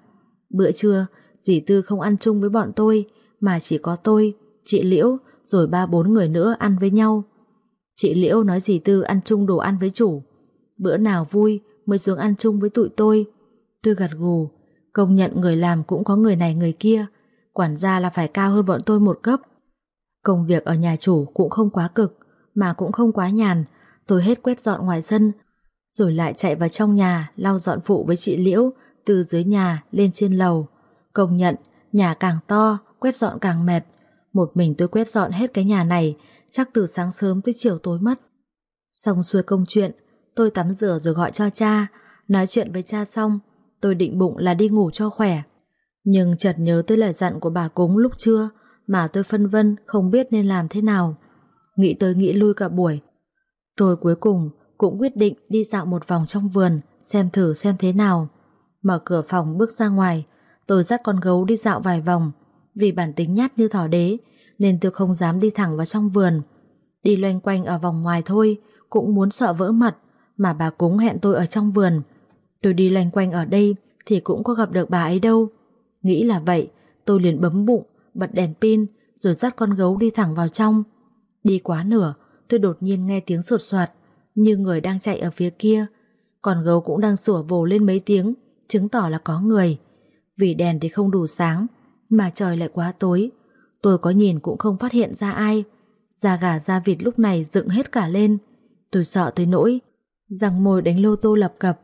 Bữa trưa, dì Tư không ăn chung với bọn tôi, mà chỉ có tôi, chị Liễu, rồi ba bốn người nữa ăn với nhau. Chị Liễu nói dì Tư ăn chung đồ ăn với chủ. Bữa nào vui mới xuống ăn chung với tụi tôi. Tôi gật gù, công nhận người làm cũng có người này người kia, quản gia là phải cao hơn bọn tôi một cấp. Công việc ở nhà chủ cũng không quá cực, mà cũng không quá nhàn, tôi hết quét dọn ngoài sân, rồi lại chạy vào trong nhà lau dọn phụ với chị Liễu từ dưới nhà lên trên lầu. Công nhận, nhà càng to, quét dọn càng mệt. Một mình tôi quét dọn hết cái nhà này, chắc từ sáng sớm tới chiều tối mất. Xong xuôi công chuyện, tôi tắm rửa rồi gọi cho cha, nói chuyện với cha xong, tôi định bụng là đi ngủ cho khỏe. Nhưng chợt nhớ tới lời dặn của bà cúng lúc trưa, mà tôi phân vân không biết nên làm thế nào. Nghĩ tới nghĩ lui cả buổi. Tôi cuối cùng cũng quyết định đi dạo một vòng trong vườn, xem thử xem thế nào. Mở cửa phòng bước ra ngoài, tôi dắt con gấu đi dạo vài vòng. Vì bản tính nhát như thỏ đế, nên tôi không dám đi thẳng vào trong vườn. Đi loanh quanh ở vòng ngoài thôi, cũng muốn sợ vỡ mặt, mà bà cúng hẹn tôi ở trong vườn. Tôi đi loanh quanh ở đây thì cũng có gặp được bà ấy đâu. Nghĩ là vậy, tôi liền bấm bụng, bật đèn pin, rồi dắt con gấu đi thẳng vào trong. Đi quá nửa, tôi đột nhiên nghe tiếng sột soạt, như người đang chạy ở phía kia. Còn gấu cũng đang sủa vồ lên mấy tiếng, chứng tỏ là có người. Vì đèn thì không đủ sáng, mà trời lại quá tối. Tôi có nhìn cũng không phát hiện ra ai. Da gà da vịt lúc này dựng hết cả lên. Tôi sợ tới nỗi, răng môi đánh lô tô lập cập.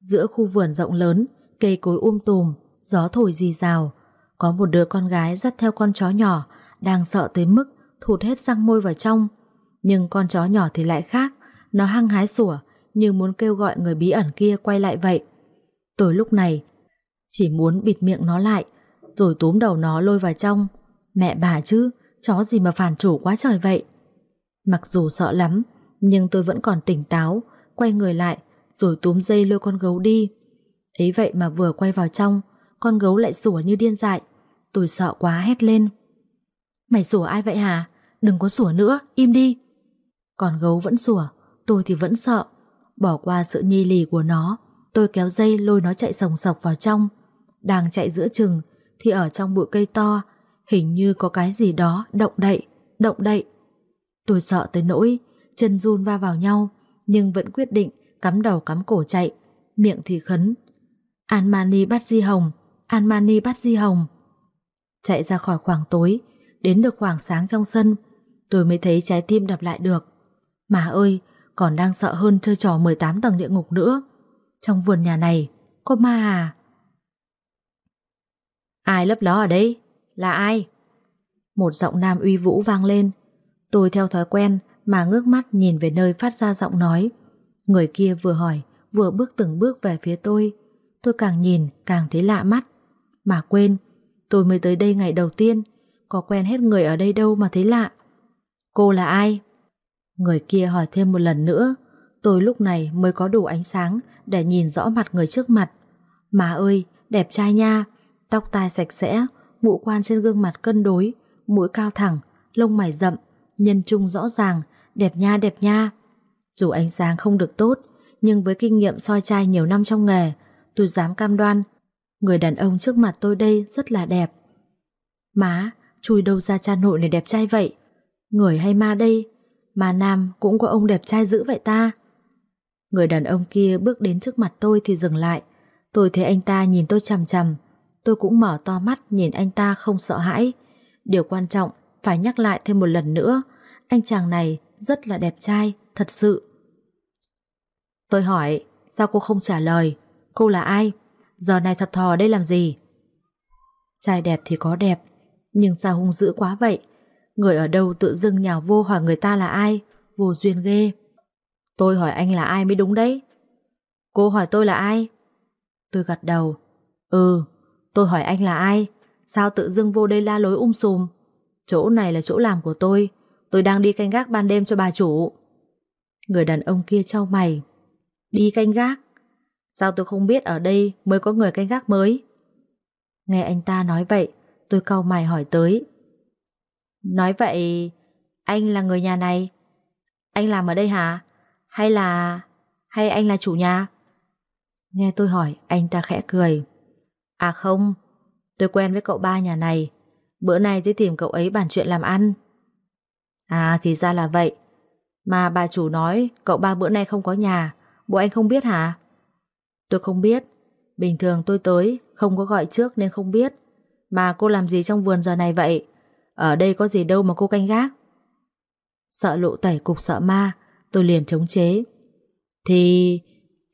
Giữa khu vườn rộng lớn, cây cối um tùm, gió thổi rì rào. Có một đứa con gái dắt theo con chó nhỏ, đang sợ tới mức thụt hết răng môi vào trong. Nhưng con chó nhỏ thì lại khác, nó hăng hái sủa, như muốn kêu gọi người bí ẩn kia quay lại vậy. Tôi lúc này chỉ muốn bịt miệng nó lại, rồi túm đầu nó lôi vào trong. Mẹ bà chứ, chó gì mà phản chủ quá trời vậy. Mặc dù sợ lắm, nhưng tôi vẫn còn tỉnh táo, quay người lại, rồi túm dây lôi con gấu đi. Ấy vậy mà vừa quay vào trong, con gấu lại sủa như điên dại. Tôi sợ quá hét lên. Mày sủa ai vậy hả? Đừng có sủa nữa, im đi. Còn gấu vẫn sủa, tôi thì vẫn sợ. Bỏ qua sự nhi lì của nó, tôi kéo dây lôi nó chạy sòng sọc vào trong. Đang chạy giữa chừng, thì ở trong bụi cây to, hình như có cái gì đó động đậy, động đậy. Tôi sợ tới nỗi, chân run va vào nhau, nhưng vẫn quyết định cắm đầu cắm cổ chạy, miệng thì khấn. An Mani bắt Di Hồng, An Mani bắt Di Hồng. Chạy ra khỏi khoảng tối, đến được khoảng sáng trong sân, tôi mới thấy trái tim đập lại được. Mà ơi, còn đang sợ hơn chơi trò 18 tầng địa ngục nữa. Trong vườn nhà này, có ma à? Ai lấp ló ở đây? Là ai? Một giọng nam uy vũ vang lên. Tôi theo thói quen mà ngước mắt nhìn về nơi phát ra giọng nói. Người kia vừa hỏi, vừa bước từng bước về phía tôi. Tôi càng nhìn, càng thấy lạ mắt. Mà quên, tôi mới tới đây ngày đầu tiên, có quen hết người ở đây đâu mà thấy lạ. Cô là ai? Người kia hỏi thêm một lần nữa, tôi lúc này mới có đủ ánh sáng để nhìn rõ mặt người trước mặt. Mà ơi, đẹp trai nha, tóc tai sạch sẽ, ngũ quan trên gương mặt cân đối, mũi cao thẳng, lông mày rậm, nhân trung rõ ràng, đẹp nha đẹp nha. Dù ánh sáng không được tốt, nhưng với kinh nghiệm soi trai nhiều năm trong nghề, tôi dám cam đoan, người đàn ông trước mặt tôi đây rất là đẹp. Má, chui đâu ra cha nội này đẹp trai vậy? Người hay ma đây? Mà nam cũng có ông đẹp trai dữ vậy ta? Người đàn ông kia bước đến trước mặt tôi thì dừng lại. Tôi thấy anh ta nhìn tôi chằm chằm. Tôi cũng mở to mắt nhìn anh ta không sợ hãi. Điều quan trọng phải nhắc lại thêm một lần nữa. Anh chàng này rất là đẹp trai, thật sự. Tôi hỏi, sao cô không trả lời? Cô là ai? Giờ này thật thò đây làm gì? Trai đẹp thì có đẹp, nhưng sao hung dữ quá vậy? Người ở đâu tự dưng nhào vô hỏi người ta là ai? Vô duyên ghê. Tôi hỏi anh là ai mới đúng đấy. Cô hỏi tôi là ai? Tôi gật đầu. Ừ, tôi hỏi anh là ai? Sao tự dưng vô đây la lối um sùm? Chỗ này là chỗ làm của tôi. Tôi đang đi canh gác ban đêm cho bà chủ. Người đàn ông kia trao mày. Đi canh gác? Sao tôi không biết ở đây mới có người canh gác mới? Nghe anh ta nói vậy, tôi cau mày hỏi tới. Nói vậy, anh là người nhà này? Anh làm ở đây hả? Hay là... hay anh là chủ nhà? Nghe tôi hỏi, anh ta khẽ cười. À không, tôi quen với cậu ba nhà này. Bữa nay tôi tìm cậu ấy bàn chuyện làm ăn. À thì ra là vậy. Mà bà chủ nói cậu ba bữa nay không có nhà. Bộ anh không biết hả? Tôi không biết. Bình thường tôi tới, không có gọi trước nên không biết. Mà cô làm gì trong vườn giờ này vậy? Ở đây có gì đâu mà cô canh gác. Sợ lộ tẩy cục sợ ma, tôi liền chống chế. Thì...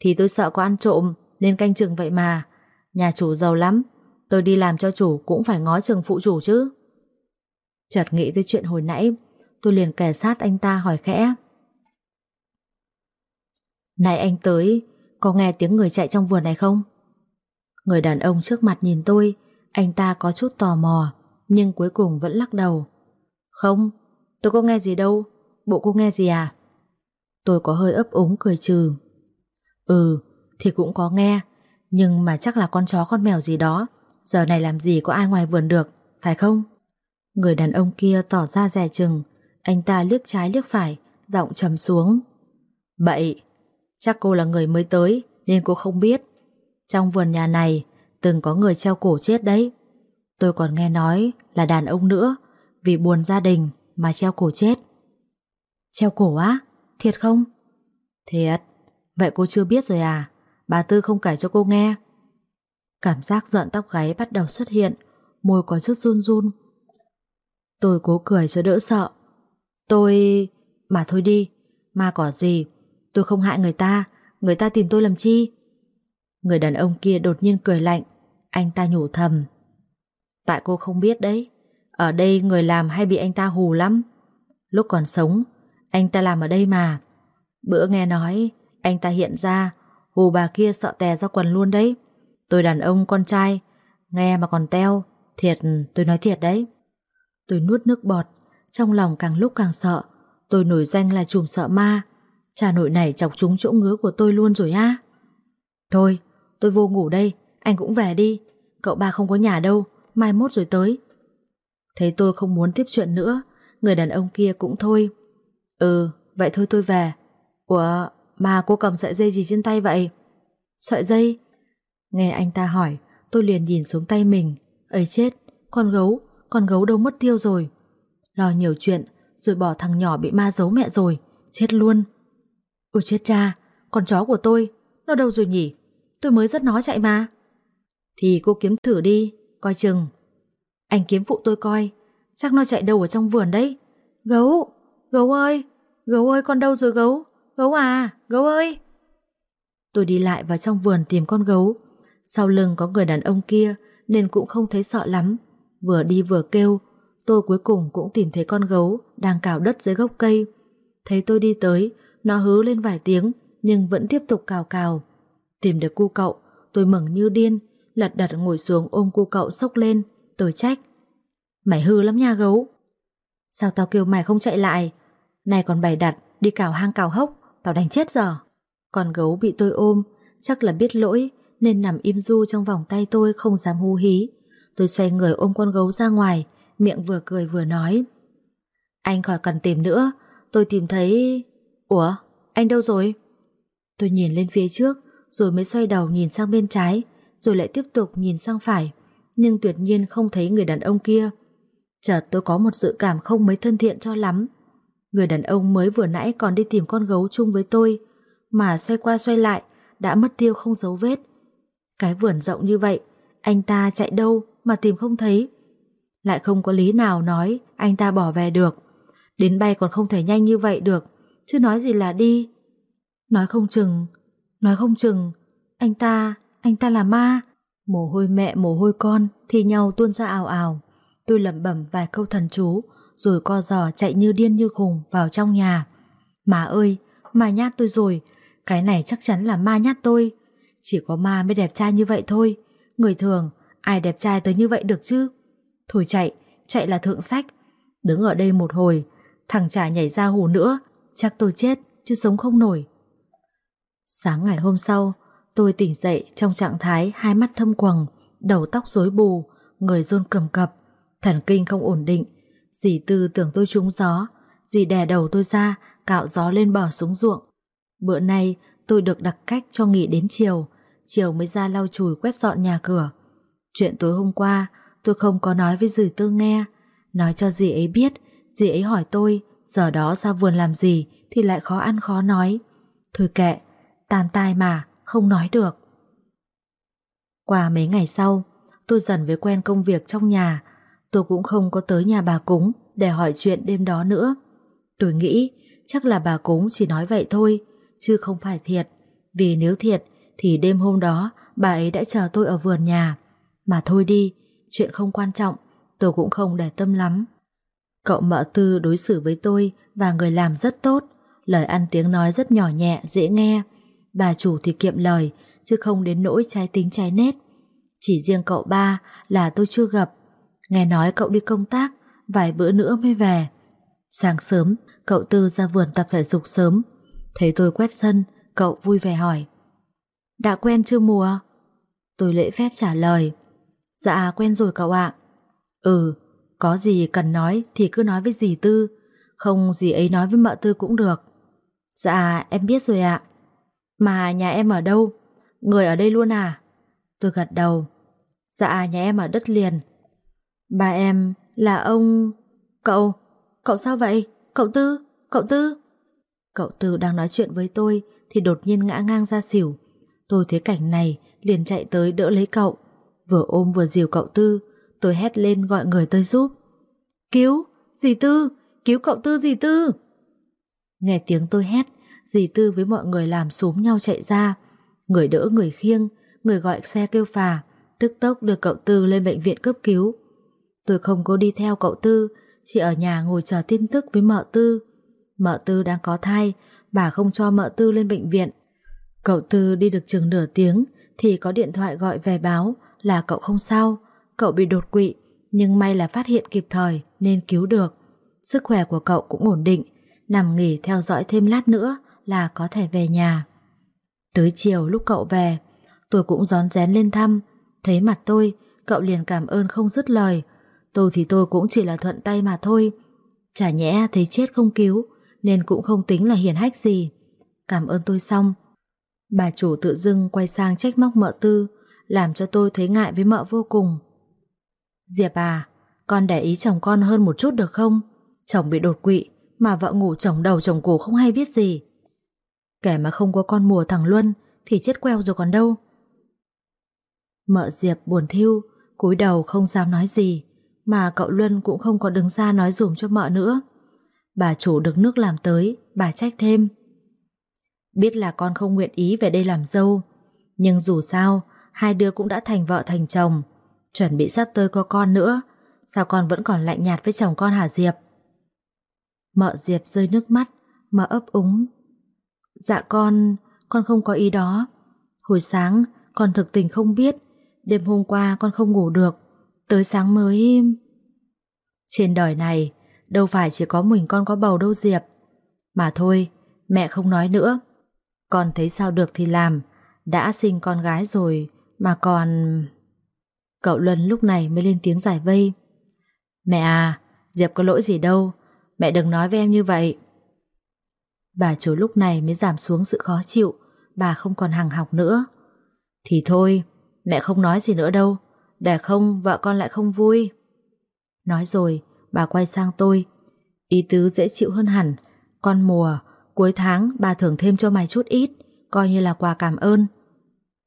thì tôi sợ có ăn trộm nên canh chừng vậy mà. Nhà chủ giàu lắm, tôi đi làm cho chủ cũng phải ngó chừng phụ chủ chứ. Chợt nghĩ tới chuyện hồi nãy, tôi liền kẻ sát anh ta hỏi khẽ. Này anh tới, có nghe tiếng người chạy trong vườn này không? Người đàn ông trước mặt nhìn tôi, anh ta có chút tò mò, nhưng cuối cùng vẫn lắc đầu. Không, tôi có nghe gì đâu, bộ cô nghe gì à? Tôi có hơi ấp úng cười trừ. Ừ, thì cũng có nghe, nhưng mà chắc là con chó con mèo gì đó, giờ này làm gì có ai ngoài vườn được, phải không? Người đàn ông kia tỏ ra rẻ chừng, anh ta liếc trái liếc phải, giọng trầm xuống. Bậy, chắc cô là người mới tới nên cô không biết. Trong vườn nhà này từng có người treo cổ chết đấy. Tôi còn nghe nói là đàn ông nữa vì buồn gia đình mà treo cổ chết. Treo cổ á? Thiệt không? Thiệt. Vậy cô chưa biết rồi à? Bà Tư không kể cho cô nghe. Cảm giác giận tóc gáy bắt đầu xuất hiện, môi có chút run run. Tôi cố cười cho đỡ sợ. Tôi... Mà thôi đi, ma cỏ gì? Tôi không hại người ta, người ta tìm tôi làm chi? Người đàn ông kia đột nhiên cười lạnh, anh ta nhủ thầm. Tại cô không biết đấy, ở đây người làm hay bị anh ta hù lắm. Lúc còn sống, anh ta làm ở đây mà. Bữa nghe nói, anh ta hiện ra, hù bà kia sợ tè ra quần luôn đấy. Tôi đàn ông con trai, nghe mà còn teo, thiệt, tôi nói thiệt đấy. Tôi nuốt nước bọt, trong lòng càng lúc càng sợ. Tôi nổi danh là chùm sợ ma. Cha nội này chọc trúng chỗ ngứa của tôi luôn rồi á. Thôi, tôi vô ngủ đây, anh cũng về đi. Cậu ba không có nhà đâu, mai mốt rồi tới. Thấy tôi không muốn tiếp chuyện nữa, người đàn ông kia cũng thôi. Ừ, vậy thôi tôi về. Ủa, mà cô cầm sợi dây gì trên tay vậy? Sợi dây? Nghe anh ta hỏi, tôi liền nhìn xuống tay mình. ấy chết, con gấu, con gấu đâu mất tiêu rồi. Lo nhiều chuyện, rồi bỏ thằng nhỏ bị ma giấu mẹ rồi, chết luôn. Ôi chết cha, con chó của tôi, nó đâu rồi nhỉ? Tôi mới rất nó chạy mà. Thì cô kiếm thử đi, coi chừng. Anh kiếm phụ tôi coi, chắc nó chạy đâu ở trong vườn đấy. Gấu, gấu ơi, gấu ơi con đâu rồi gấu? Gấu à, gấu ơi. Tôi đi lại vào trong vườn tìm con gấu. Sau lưng có người đàn ông kia nên cũng không thấy sợ lắm. Vừa đi vừa kêu, tôi cuối cùng cũng tìm thấy con gấu đang cào đất dưới gốc cây. Thấy tôi đi tới, nó hứ lên vài tiếng nhưng vẫn tiếp tục cào cào. Tìm được cu cậu, tôi mừng như điên, lật đật ngồi xuống ôm cu cậu sốc lên, tôi trách. Mày hư lắm nha gấu. Sao tao kêu mày không chạy lại? Này còn bày đặt, đi cào hang cào hốc, tao đánh chết giờ. Còn gấu bị tôi ôm, chắc là biết lỗi, nên nằm im du trong vòng tay tôi không dám hú hí. Tôi xoay người ôm con gấu ra ngoài, miệng vừa cười vừa nói. Anh khỏi cần tìm nữa, tôi tìm thấy... Ủa, anh đâu rồi? Tôi nhìn lên phía trước, rồi mới xoay đầu nhìn sang bên trái, rồi lại tiếp tục nhìn sang phải, nhưng tuyệt nhiên không thấy người đàn ông kia. Chợt tôi có một dự cảm không mấy thân thiện cho lắm. Người đàn ông mới vừa nãy còn đi tìm con gấu chung với tôi, mà xoay qua xoay lại, đã mất tiêu không dấu vết. Cái vườn rộng như vậy, anh ta chạy đâu mà tìm không thấy. Lại không có lý nào nói anh ta bỏ về được. Đến bay còn không thể nhanh như vậy được, chứ nói gì là đi. Nói không chừng, nói không chừng, anh ta, anh ta là ma. Mồ hôi mẹ mồ hôi con thì nhau tuôn ra ào ào. Tôi lẩm bẩm vài câu thần chú, rồi co giò chạy như điên như khùng vào trong nhà. Mà ơi, ma nhát tôi rồi, cái này chắc chắn là ma nhát tôi. Chỉ có ma mới đẹp trai như vậy thôi. Người thường, ai đẹp trai tới như vậy được chứ? Thôi chạy, chạy là thượng sách. Đứng ở đây một hồi, thằng trả nhảy ra hù nữa, chắc tôi chết, chứ sống không nổi. Sáng ngày hôm sau, tôi tỉnh dậy trong trạng thái hai mắt thâm quầng, đầu tóc rối bù, người rôn cầm cập, thần kinh không ổn định. Dì Tư tưởng tôi trúng gió, dì đè đầu tôi ra, cạo gió lên bỏ xuống ruộng. Bữa nay tôi được đặt cách cho nghỉ đến chiều, chiều mới ra lau chùi quét dọn nhà cửa. Chuyện tối hôm qua tôi không có nói với dì Tư nghe, nói cho dì ấy biết, dì ấy hỏi tôi giờ đó ra vườn làm gì thì lại khó ăn khó nói. Thôi kệ, tam tai mà, không nói được. Qua mấy ngày sau, tôi dần với quen công việc trong nhà, tôi cũng không có tới nhà bà cúng để hỏi chuyện đêm đó nữa. Tôi nghĩ chắc là bà cúng chỉ nói vậy thôi, chứ không phải thiệt. Vì nếu thiệt thì đêm hôm đó bà ấy đã chờ tôi ở vườn nhà. Mà thôi đi, chuyện không quan trọng, tôi cũng không để tâm lắm. Cậu mợ tư đối xử với tôi và người làm rất tốt, lời ăn tiếng nói rất nhỏ nhẹ, dễ nghe. Bà chủ thì kiệm lời, chứ không đến nỗi trái tính trái nét. Chỉ riêng cậu ba là tôi chưa gặp. Nghe nói cậu đi công tác, vài bữa nữa mới về. Sáng sớm, cậu tư ra vườn tập thể dục sớm. Thấy tôi quét sân, cậu vui vẻ hỏi. Đã quen chưa mùa? Tôi lễ phép trả lời. Dạ quen rồi cậu ạ. Ừ, có gì cần nói thì cứ nói với dì Tư, không dì ấy nói với mợ Tư cũng được. Dạ em biết rồi ạ. Mà nhà em ở đâu? Người ở đây luôn à? Tôi gật đầu. Dạ nhà em ở đất liền. Ba em là ông... Cậu, cậu sao vậy? Cậu Tư, cậu Tư. Cậu Tư đang nói chuyện với tôi thì đột nhiên ngã ngang ra xỉu. Tôi thấy cảnh này liền chạy tới đỡ lấy cậu. Vừa ôm vừa dìu cậu Tư, tôi hét lên gọi người tới giúp. Cứu! Dì Tư! Cứu cậu Tư dì Tư! Nghe tiếng tôi hét, dì Tư với mọi người làm xúm nhau chạy ra. Người đỡ người khiêng, người gọi xe kêu phà, tức tốc đưa cậu Tư lên bệnh viện cấp cứu. Tôi không có đi theo cậu Tư, chỉ ở nhà ngồi chờ tin tức với mợ Tư. Mợ Tư đang có thai, bà không cho mợ Tư lên bệnh viện. Cậu Tư đi được chừng nửa tiếng thì có điện thoại gọi về báo là cậu không sao, cậu bị đột quỵ, nhưng may là phát hiện kịp thời nên cứu được. Sức khỏe của cậu cũng ổn định, nằm nghỉ theo dõi thêm lát nữa là có thể về nhà. Tới chiều lúc cậu về, tôi cũng rón rén lên thăm, thấy mặt tôi, cậu liền cảm ơn không dứt lời. Tôi thì tôi cũng chỉ là thuận tay mà thôi. Chả nhẽ thấy chết không cứu, nên cũng không tính là hiền hách gì. Cảm ơn tôi xong. Bà chủ tự dưng quay sang trách móc mợ tư, làm cho tôi thấy ngại với mợ vô cùng. Diệp à, con để ý chồng con hơn một chút được không? Chồng bị đột quỵ, mà vợ ngủ chồng đầu chồng cổ không hay biết gì. Kẻ mà không có con mùa thằng Luân thì chết queo rồi còn đâu. Mợ Diệp buồn thiêu, cúi đầu không dám nói gì, mà cậu Luân cũng không có đứng ra nói dùm cho mợ nữa. Bà chủ được nước làm tới, bà trách thêm. Biết là con không nguyện ý về đây làm dâu, nhưng dù sao, hai đứa cũng đã thành vợ thành chồng, chuẩn bị sắp tới có con nữa, sao con vẫn còn lạnh nhạt với chồng con hả Diệp? Mợ Diệp rơi nước mắt, mà ấp úng. Dạ con, con không có ý đó. Hồi sáng, con thực tình không biết, đêm hôm qua con không ngủ được, tới sáng mới... Trên đời này, đâu phải chỉ có mình con có bầu đâu Diệp. Mà thôi, mẹ không nói nữa. Con thấy sao được thì làm, đã sinh con gái rồi mà còn... Cậu Luân lúc này mới lên tiếng giải vây. Mẹ à, Diệp có lỗi gì đâu, mẹ đừng nói với em như vậy. Bà chú lúc này mới giảm xuống sự khó chịu, bà không còn hằng học nữa. Thì thôi, mẹ không nói gì nữa đâu, để không vợ con lại không vui. Nói rồi, bà quay sang tôi. Ý tứ dễ chịu hơn hẳn, con mùa, cuối tháng bà thưởng thêm cho mày chút ít, coi như là quà cảm ơn.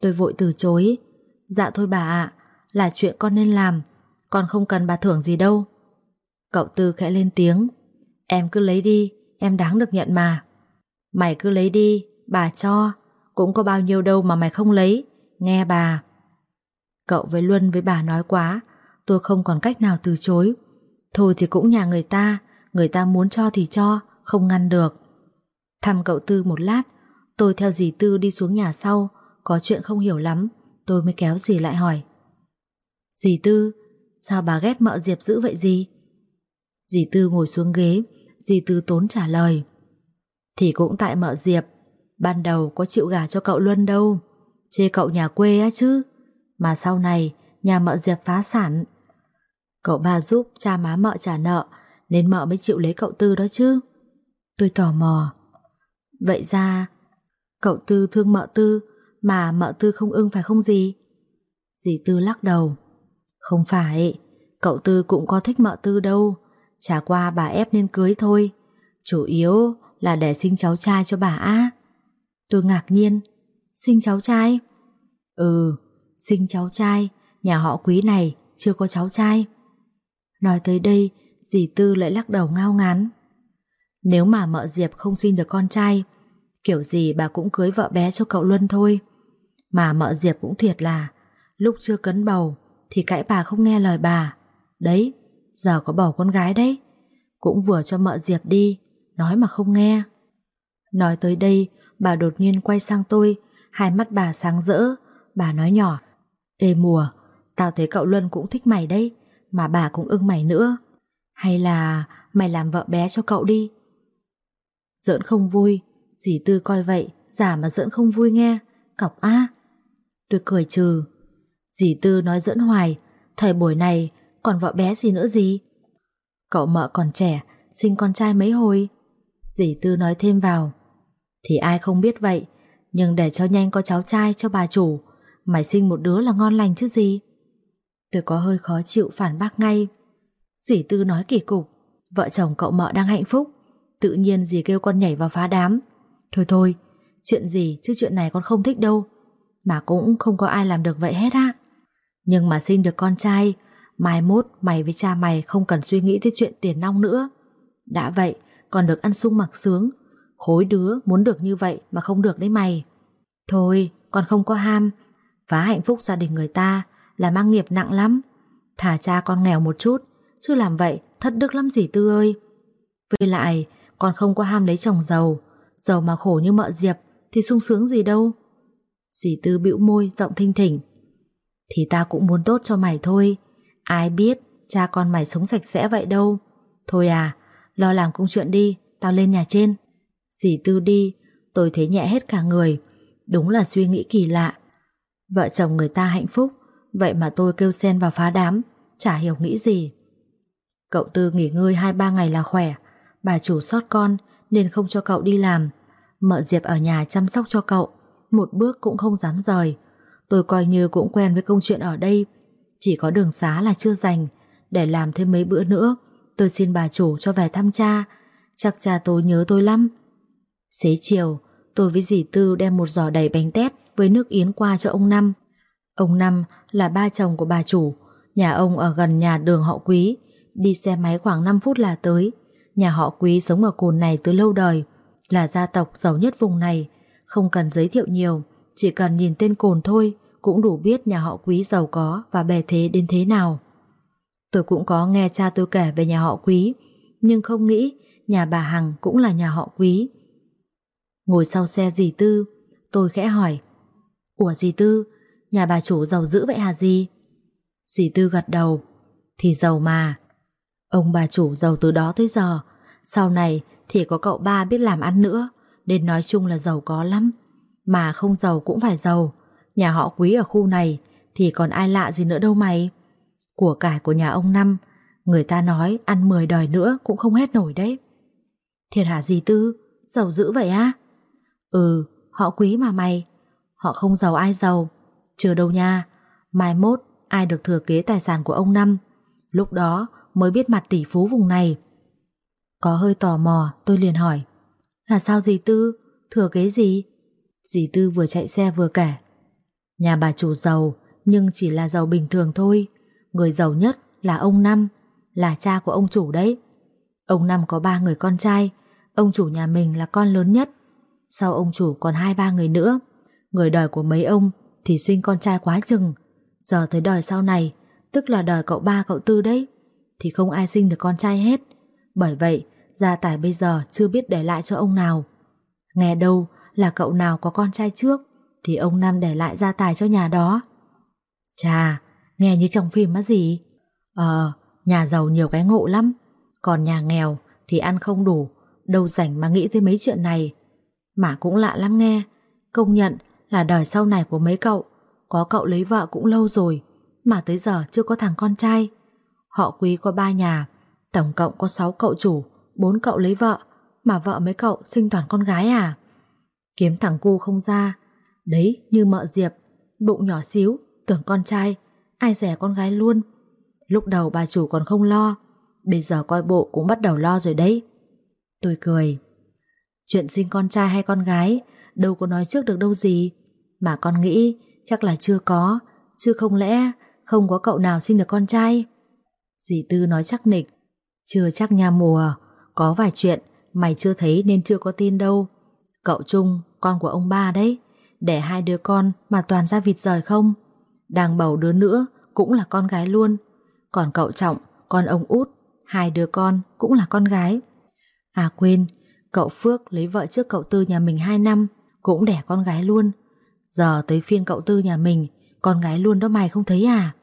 Tôi vội từ chối. Dạ thôi bà ạ, là chuyện con nên làm, con không cần bà thưởng gì đâu. Cậu Tư khẽ lên tiếng. Em cứ lấy đi, em đáng được nhận mà. Mày cứ lấy đi, bà cho, cũng có bao nhiêu đâu mà mày không lấy, nghe bà. Cậu với Luân với bà nói quá, tôi không còn cách nào từ chối. Thôi thì cũng nhà người ta, người ta muốn cho thì cho, không ngăn được. Thăm cậu Tư một lát, tôi theo dì Tư đi xuống nhà sau, có chuyện không hiểu lắm, tôi mới kéo dì lại hỏi. Dì Tư, sao bà ghét mợ Diệp dữ vậy gì? Dì Tư ngồi xuống ghế, dì Tư tốn trả lời. Thì cũng tại mợ Diệp, ban đầu có chịu gả cho cậu Luân đâu, chê cậu nhà quê á chứ, mà sau này nhà mợ Diệp phá sản. Cậu ba giúp cha má mợ trả nợ, nên mợ mới chịu lấy cậu Tư đó chứ. Tôi tò mò. Vậy ra, cậu Tư thương mợ Tư, mà mợ Tư không ưng phải không gì? Dì Tư lắc đầu. Không phải, cậu Tư cũng có thích mợ Tư đâu, chả qua bà ép nên cưới thôi. Chủ yếu là để sinh cháu trai cho bà á. Tôi ngạc nhiên, sinh cháu trai? Ừ, sinh cháu trai, nhà họ quý này chưa có cháu trai. Nói tới đây, dì Tư lại lắc đầu ngao ngán. Nếu mà mợ Diệp không sinh được con trai, kiểu gì bà cũng cưới vợ bé cho cậu Luân thôi. Mà mợ Diệp cũng thiệt là, lúc chưa cấn bầu thì cãi bà không nghe lời bà. Đấy, giờ có bầu con gái đấy. Cũng vừa cho mợ Diệp đi, nói mà không nghe. Nói tới đây, bà đột nhiên quay sang tôi, hai mắt bà sáng rỡ, bà nói nhỏ. Ê mùa, tao thấy cậu Luân cũng thích mày đấy, mà bà cũng ưng mày nữa. Hay là mày làm vợ bé cho cậu đi? Giỡn không vui, dì Tư coi vậy, giả mà giỡn không vui nghe, cọc a Tôi cười trừ. Dì Tư nói giỡn hoài, thời buổi này còn vợ bé gì nữa gì? Cậu mợ còn trẻ, sinh con trai mấy hồi. Dì Tư nói thêm vào. Thì ai không biết vậy, nhưng để cho nhanh có cháu trai cho bà chủ, mày sinh một đứa là ngon lành chứ gì. Tôi có hơi khó chịu phản bác ngay. Dì Tư nói kỳ cục, vợ chồng cậu mợ đang hạnh phúc, Tự nhiên dì kêu con nhảy vào phá đám Thôi thôi, Chuyện gì chứ chuyện này con không thích đâu, Mà cũng không có ai làm được vậy hết á. Nhưng mà sinh được con trai, Mai mốt mày với cha mày Không cần suy nghĩ tới chuyện tiền nong nữa. Đã vậy, còn được ăn sung mặc sướng, Khối đứa muốn được như vậy Mà không được đấy mày. Thôi, con không có ham, Phá hạnh phúc gia đình người ta Là mang nghiệp nặng lắm. Thả cha con nghèo một chút, Chứ làm vậy thất đức lắm dì Tư ơi. Với lại, con không có ham lấy chồng giàu Giàu mà khổ như mợ Diệp Thì sung sướng gì đâu. Dì Tư bĩu môi, giọng thinh thỉnh. Thì ta cũng muốn tốt cho mày thôi. Ai biết cha con mày sống sạch sẽ vậy đâu. Thôi à Lo làm công chuyện đi, Tao lên nhà trên. Dì Tư đi, Tôi thấy nhẹ hết cả người. Đúng là suy nghĩ kỳ lạ. Vợ chồng người ta hạnh phúc, Vậy mà tôi kêu sen vào phá đám, Chả hiểu nghĩ gì. Cậu Tư nghỉ ngơi 2-3 ngày là khỏe. Bà chủ sót con nên không cho cậu đi làm. Mợ Diệp ở nhà chăm sóc cho cậu, Một bước cũng không dám rời. Tôi coi như cũng quen với công chuyện ở đây. Chỉ có đường xá là chưa dành, Để làm thêm mấy bữa nữa, Tôi xin bà chủ cho về thăm cha. Chắc cha tôi nhớ tôi lắm. Xế chiều, Tôi với dì Tư đem một giỏ đầy bánh tét Với nước yến qua cho ông Năm. Ông Năm là ba chồng của bà chủ. Nhà ông ở gần nhà đường họ quý, Đi xe máy khoảng 5 phút là tới. Nhà họ quý sống ở cồn này từ lâu đời, Là gia tộc giàu nhất vùng này, Không cần giới thiệu nhiều, Chỉ cần nhìn tên cồn thôi Cũng đủ biết nhà họ quý giàu có Và bề thế đến thế nào. Tôi cũng có nghe cha tôi kể về nhà họ quý, Nhưng không nghĩ Nhà bà Hằng cũng là nhà họ quý. Ngồi sau xe dì Tư, Tôi khẽ hỏi, Ủa dì Tư, Nhà bà chủ giàu dữ vậy hả dì? Dì Tư gật đầu, Thì giàu mà. Ông bà chủ giàu từ đó tới giờ sau này thì có cậu ba biết làm ăn nữa, Nên nói chung là giàu có lắm. Mà không giàu cũng phải giàu. Nhà họ quý ở khu này Thì còn ai lạ gì nữa đâu mày. Của cải của nhà ông Năm, Người ta nói ăn 10 đời nữa Cũng không hết nổi đấy. Thiệt hả gì Tư? Giàu dữ vậy á? Ừ họ quý mà mày. Họ không giàu ai giàu. Chưa đâu nha, Mai mốt ai được thừa kế tài sản của ông Năm. Lúc đó mới biết mặt tỷ phú vùng này. Có hơi tò mò, tôi liền hỏi. Là sao dì Tư? Thừa kế gì? Dì Tư vừa chạy xe vừa kể. Nhà bà chủ giàu, Nhưng chỉ là giàu bình thường thôi. Người giàu nhất là ông Năm, Là cha của ông chủ đấy. Ông Năm có ba người con trai. Ông chủ nhà mình là con lớn nhất. Sau ông chủ còn hai ba người nữa. Người đời của mấy ông Thì sinh con trai quá chừng. Giờ tới đời sau này, Tức là đời cậu ba, cậu tư đấy, Thì không ai sinh được con trai hết. Bởi vậy, gia tài bây giờ chưa biết để lại cho ông nào. Nghe đâu là cậu nào có con trai trước, Thì ông Năm để lại gia tài cho nhà đó. Chà, Nghe như trong phim á gì? Ờ Nhà giàu nhiều cái ngộ lắm. Còn nhà nghèo thì ăn không đủ, Đâu rảnh mà nghĩ tới mấy chuyện này. Mà cũng lạ lắm nghe, Công nhận là đời sau này của mấy cậu, Có cậu lấy vợ cũng lâu rồi, Mà tới giờ chưa có thằng con trai. Họ quý có ba nhà Tổng cộng có sáu cậu chủ, bốn cậu lấy vợ, Mà vợ mấy cậu sinh toàn con gái à? Kiếm thằng cu không ra. Đấy, như mợ Diệp, Bụng nhỏ xíu, tưởng con trai, Ai rẻ con gái luôn. Lúc đầu bà chủ còn không lo, Bây giờ coi bộ cũng bắt đầu lo rồi đấy. Tôi cười. Chuyện sinh con trai hay con gái, Đâu có nói trước được đâu gì. Mà con nghĩ chắc là chưa có, Chứ không lẽ không có cậu nào sinh được con trai? Dì Tư nói chắc nịch. Chưa chắc nha mùa, Có vài chuyện mày chưa thấy nên chưa có tin đâu. Cậu Trung, Con của ông ba đấy Để hai đứa con mà toàn ra vịt rời không? Đang bầu đứa nữa Cũng là con gái luôn. Còn cậu Trọng, Con ông út, Hai đứa con cũng là con gái. À quên, Cậu Phước lấy vợ trước cậu Tư nhà mình 2 năm, Cũng đẻ con gái luôn. Giờ tới phiên cậu Tư nhà mình, Con gái luôn đó mày không thấy à?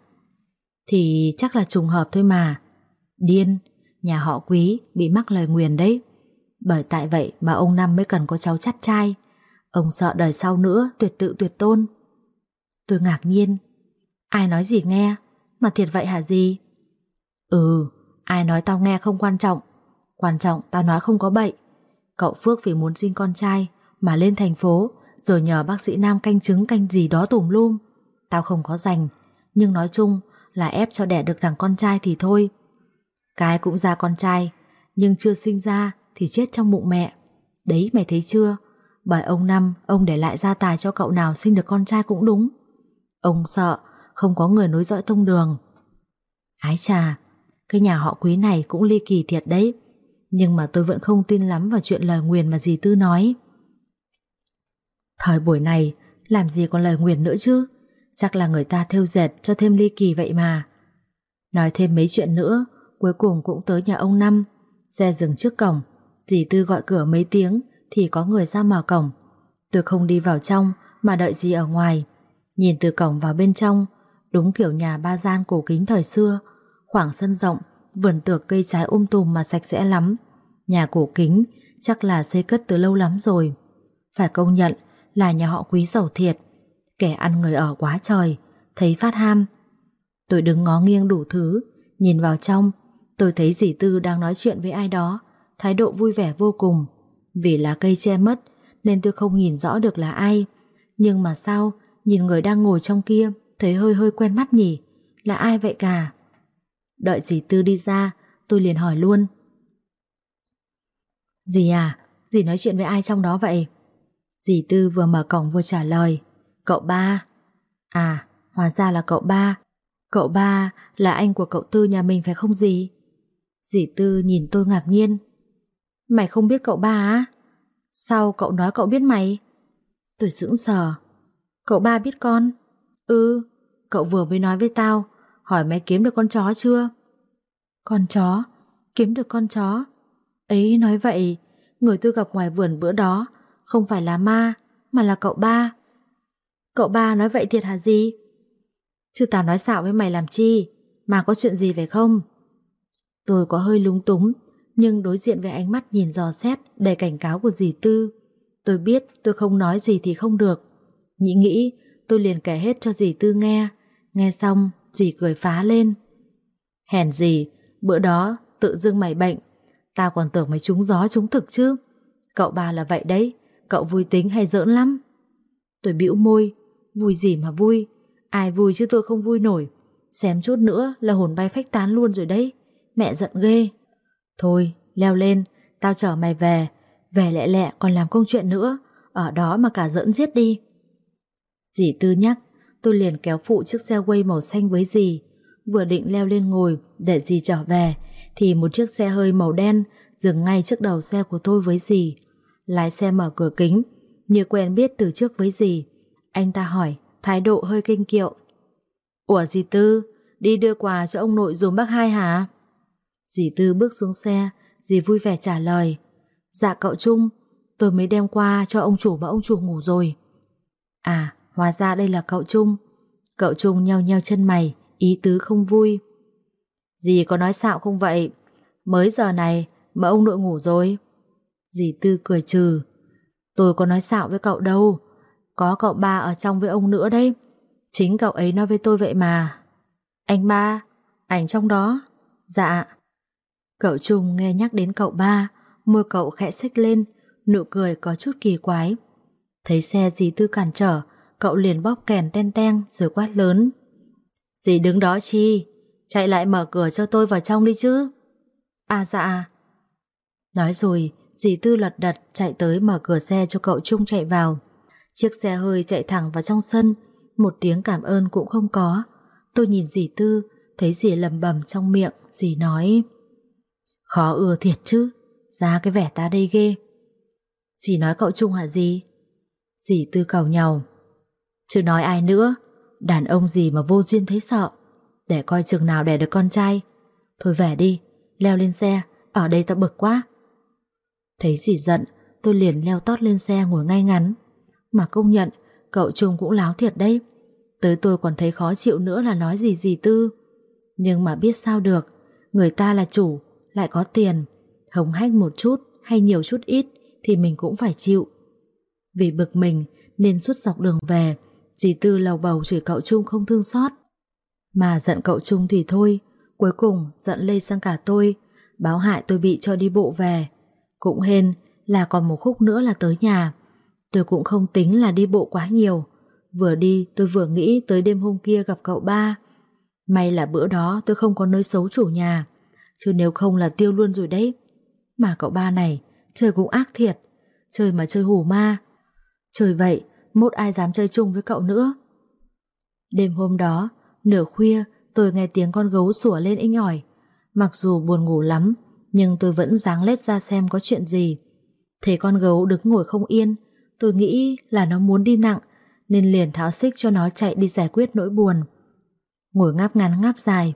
Thì chắc là trùng hợp thôi mà. Điên Nhà họ quý bị mắc lời nguyền đấy. Bởi tại vậy mà ông Năm mới cần có cháu chắt trai. Ông sợ đời sau nữa tuyệt tự tuyệt tôn. Tôi ngạc nhiên. Ai nói gì nghe? Mà thiệt vậy hả gì? Ừ Ai nói tao nghe không quan trọng. Quan trọng tao nói không có bệnh Cậu Phước vì muốn sinh con trai Mà lên thành phố Rồi nhờ bác sĩ Nam canh chứng canh gì đó tùm lum. Tao không có dành, Nhưng nói chung là ép cho đẻ được thằng con trai thì thôi. Cái cũng ra con trai Nhưng chưa sinh ra thì chết trong bụng mẹ. Đấy mày thấy chưa? Bởi ông Năm, ông để lại gia tài cho cậu nào sinh được con trai cũng đúng. Ông sợ không có người nối dõi tông đường. Ái trà, cái nhà họ quý này cũng ly kỳ thiệt đấy. Nhưng mà tôi vẫn không tin lắm vào chuyện lời nguyền mà dì Tư nói. Thời buổi này, làm gì còn lời nguyền nữa chứ? Chắc là người ta theo dệt cho thêm ly kỳ vậy mà. Nói thêm mấy chuyện nữa, cuối cùng cũng tới nhà ông Năm. Xe dừng trước cổng, dì Tư gọi cửa mấy tiếng thì có người ra mở cổng. Tôi không đi vào trong mà đợi dì ở ngoài. Nhìn từ cổng vào bên trong, đúng kiểu nhà ba gian cổ kính thời xưa, khoảng sân rộng, vườn tược cây trái um tùm mà sạch sẽ lắm. Nhà cổ kính chắc là xây cất từ lâu lắm rồi. Phải công nhận là nhà họ quý giàu thiệt. Kẻ ăn người ở quá trời, thấy phát ham. Tôi đứng ngó nghiêng đủ thứ, nhìn vào trong, tôi thấy dì Tư đang nói chuyện với ai đó, thái độ vui vẻ vô cùng. Vì lá cây che mất nên tôi không nhìn rõ được là ai. Nhưng mà sao, nhìn người đang ngồi trong kia, thấy hơi hơi quen mắt nhỉ? Là ai vậy cả? Đợi dì Tư đi ra, tôi liền hỏi luôn. Dì à, dì nói chuyện với ai trong đó vậy? Dì Tư vừa mở cổng vừa trả lời. Cậu ba. À, hóa ra là cậu ba. Cậu ba là anh của cậu Tư nhà mình phải không dì? Dì Tư nhìn tôi ngạc nhiên. Mày không biết cậu ba á? Sao cậu nói cậu biết mày? Tôi sững sờ. Cậu ba biết con? Ừ, cậu vừa mới nói với tao, hỏi mày kiếm được con chó chưa? Con chó? Kiếm được con chó? Ấy nói vậy, người tôi gặp ngoài vườn bữa đó không phải là ma, mà là cậu ba. Cậu ba nói vậy thiệt hả gì? Chứ tao nói xạo với mày làm chi, mà có chuyện gì phải không? Tôi có hơi lúng túng, nhưng đối diện với ánh mắt nhìn dò xét đầy cảnh cáo của dì Tư. Tôi biết tôi không nói gì thì không được. Nghĩ nghĩ, tôi liền kể hết cho dì Tư nghe. Nghe xong, dì cười phá lên. Hèn gì, bữa đó tự dưng mày bệnh. Tao còn tưởng mày trúng gió trúng thực chứ. Cậu ba là vậy đấy, cậu vui tính hay giỡn lắm. Tôi bĩu môi, vui gì mà vui, ai vui chứ tôi không vui nổi. Xem chút nữa là hồn bay phách tán luôn rồi đấy, mẹ giận ghê. Thôi, leo lên, tao chở mày về, về lẹ lẹ còn làm công chuyện nữa, ở đó mà cả giỡn giết đi. Dì Tư nhắc, tôi liền kéo phụ chiếc xe quay màu xanh với dì, vừa định leo lên ngồi để dì trở về, thì một chiếc xe hơi màu đen dừng ngay trước đầu xe của tôi với dì. Lái xe mở cửa kính, như quen biết từ trước với dì. Anh ta hỏi, thái độ hơi kinh kiệu. Ủa dì Tư, đi đưa quà cho ông nội dùm bác hai hả? Dì Tư bước xuống xe, dì vui vẻ trả lời. Dạ cậu Trung, tôi mới đem qua cho ông chủ mà ông chủ ngủ rồi. À, hóa ra đây là cậu Trung. Cậu Trung nheo nheo chân mày, ý tứ không vui. Dì có nói xạo không vậy? Mới giờ này mà ông nội ngủ rồi. Dì Tư cười trừ. Tôi có nói xạo với cậu đâu. Có cậu ba ở trong với ông nữa đấy. Chính cậu ấy nói với tôi vậy mà. Anh ba, ảnh trong đó. Dạ. Cậu Trung nghe nhắc đến cậu ba, môi cậu khẽ xích lên, nụ cười có chút kỳ quái. Thấy xe dì Tư cản trở, cậu liền bóp kèn ten ten rồi quát lớn. Dì đứng đó chi? Chạy lại mở cửa cho tôi vào trong đi chứ. À dạ. Nói rồi, dì Tư lật đật chạy tới mở cửa xe cho cậu Trung chạy vào. Chiếc xe hơi chạy thẳng vào trong sân, một tiếng cảm ơn cũng không có. Tôi nhìn dì Tư, thấy dì lầm bầm trong miệng, dì nói Khó ưa thiệt chứ, ra cái vẻ ta đây ghê. Dì nói cậu Trung hả gì? Dì Tư cầu nhau. Chứ nói ai nữa, đàn ông gì mà vô duyên thấy sợ. Để coi chừng nào đẻ được con trai. Thôi về đi, leo lên xe, ở đây ta bực quá. Thấy dì giận, tôi liền leo tót lên xe ngồi ngay ngắn. Mà công nhận, cậu Trung cũng láo thiệt đấy. Tới tôi còn thấy khó chịu nữa là nói gì gì tư. Nhưng mà biết sao được, người ta là chủ, lại có tiền. hống hách một chút hay nhiều chút ít thì mình cũng phải chịu. Vì bực mình nên suốt dọc đường về, dì Tư lầu bầu chửi cậu Trung không thương xót. Mà giận cậu Trung thì thôi, cuối cùng giận lây sang cả tôi, báo hại tôi bị cho đi bộ về. Cũng hên là còn một khúc nữa là tới nhà. Tôi cũng không tính là đi bộ quá nhiều. Vừa đi tôi vừa nghĩ tới đêm hôm kia gặp cậu ba. May là bữa đó tôi không có nơi xấu chủ nhà. Chứ nếu không là tiêu luôn rồi đấy. Mà cậu ba này Chơi cũng ác thiệt, chơi mà chơi hù ma. Chơi vậy, mốt ai dám chơi chung với cậu nữa. Đêm hôm đó, nửa khuya, tôi nghe tiếng con gấu sủa lên inh ỏi. Mặc dù buồn ngủ lắm, nhưng tôi vẫn dáng lết ra xem có chuyện gì. Thấy con gấu đứng ngồi không yên, tôi nghĩ là nó muốn đi nặng, nên liền tháo xích cho nó chạy đi giải quyết nỗi buồn. Ngồi ngáp ngắn ngáp dài,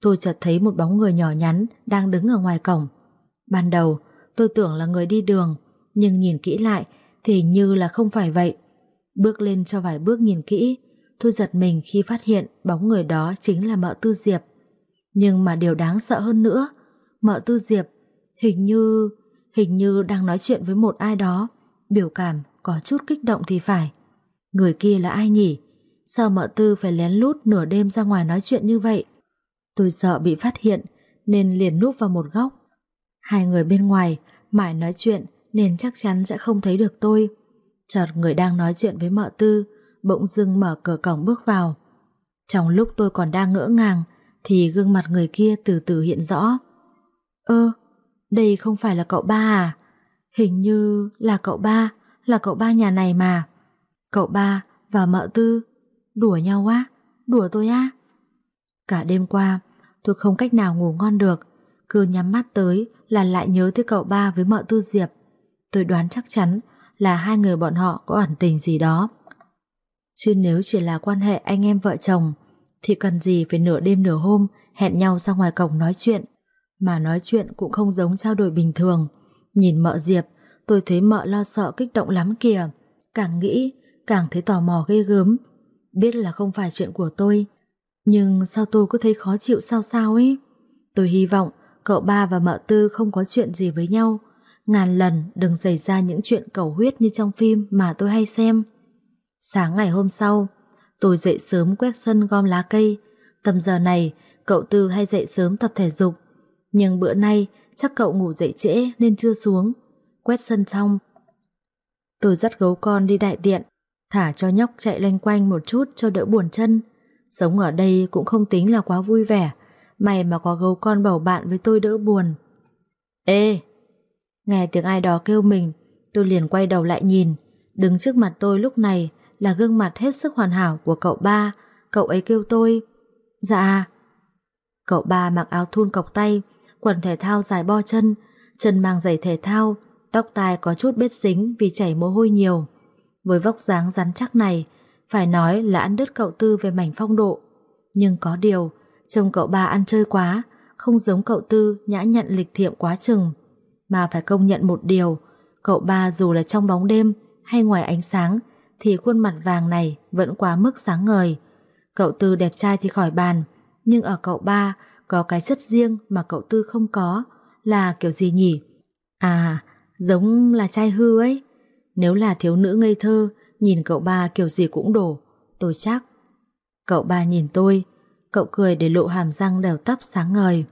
tôi chợt thấy một bóng người nhỏ nhắn đang đứng ở ngoài cổng. Ban đầu, tôi tưởng là người đi đường, nhưng nhìn kỹ lại thì như là không phải vậy. Bước lên cho vài bước nhìn kỹ, tôi giật mình khi phát hiện bóng người đó chính là mợ Tư Diệp. Nhưng mà điều đáng sợ hơn nữa, mợ Tư Diệp hình như hình như đang nói chuyện với một ai đó, biểu cảm có chút kích động thì phải. Người kia là ai nhỉ? Sao mợ Tư phải lén lút nửa đêm ra ngoài nói chuyện như vậy? Tôi sợ bị phát hiện nên liền núp vào một góc. Hai người bên ngoài mãi nói chuyện nên chắc chắn sẽ không thấy được tôi. Chợt người đang nói chuyện với mợ Tư bỗng dưng mở cửa cổng bước vào. Trong lúc tôi còn đang ngỡ ngàng thì gương mặt người kia từ từ hiện rõ. Ơ, đây không phải là cậu ba à? Hình như là cậu ba, là cậu ba nhà này mà. Cậu ba và mợ tư, đùa nhau á, đùa tôi á. Cả đêm qua, tôi không cách nào ngủ ngon được, cứ nhắm mắt tới là lại nhớ tới cậu ba với mợ tư Diệp. Tôi đoán chắc chắn là hai người bọn họ có ẩn tình gì đó. Chứ nếu chỉ là quan hệ anh em vợ chồng, thì cần gì phải nửa đêm nửa hôm hẹn nhau ra ngoài cổng nói chuyện. Mà nói chuyện cũng không giống trao đổi bình thường. Nhìn mợ Diệp, tôi thấy mợ lo sợ kích động lắm kìa. Càng nghĩ, càng thấy tò mò ghê gớm. Biết là không phải chuyện của tôi, nhưng sao tôi cứ thấy khó chịu sao sao ấy. Tôi hy vọng cậu ba và mợ tư không có chuyện gì với nhau. Ngàn lần đừng xảy ra những chuyện cầu huyết như trong phim mà tôi hay xem. Sáng ngày hôm sau, tôi dậy sớm quét sân gom lá cây. Tầm giờ này, cậu Tư hay dậy sớm tập thể dục. Nhưng bữa nay chắc cậu ngủ dậy trễ nên chưa xuống. Quét sân xong, tôi dắt gấu con đi đại tiện thả cho nhóc chạy loanh quanh một chút cho đỡ buồn chân. Sống ở đây cũng không tính là quá vui vẻ, may mà có gấu con bầu bạn với tôi đỡ buồn. Ê! Nghe tiếng ai đó kêu mình, tôi liền quay đầu lại nhìn, đứng trước mặt tôi lúc này là gương mặt hết sức hoàn hảo của cậu ba, cậu ấy kêu tôi. Dạ. Cậu ba mặc áo thun cọc tay, quần thể thao dài bo chân, chân mang giày thể thao, tóc tai có chút bết dính vì chảy mồ hôi nhiều. Với vóc dáng rắn chắc này, phải nói là ăn đứt cậu Tư về mảnh phong độ. Nhưng có điều, trông cậu ba ăn chơi quá, không giống cậu Tư nhã nhặn lịch thiệm quá chừng. Mà phải công nhận một điều, cậu ba dù là trong bóng đêm hay ngoài ánh sáng thì khuôn mặt vàng này vẫn quá mức sáng ngời. Cậu Tư đẹp trai thì khỏi bàn, nhưng ở cậu ba có cái chất riêng mà cậu Tư không có, là kiểu gì nhỉ? À, giống là trai hư ấy. Nếu là thiếu nữ ngây thơ, nhìn cậu ba kiểu gì cũng đổ, tôi chắc. Cậu ba nhìn tôi, cậu cười để lộ hàm răng đều tắp sáng ngời.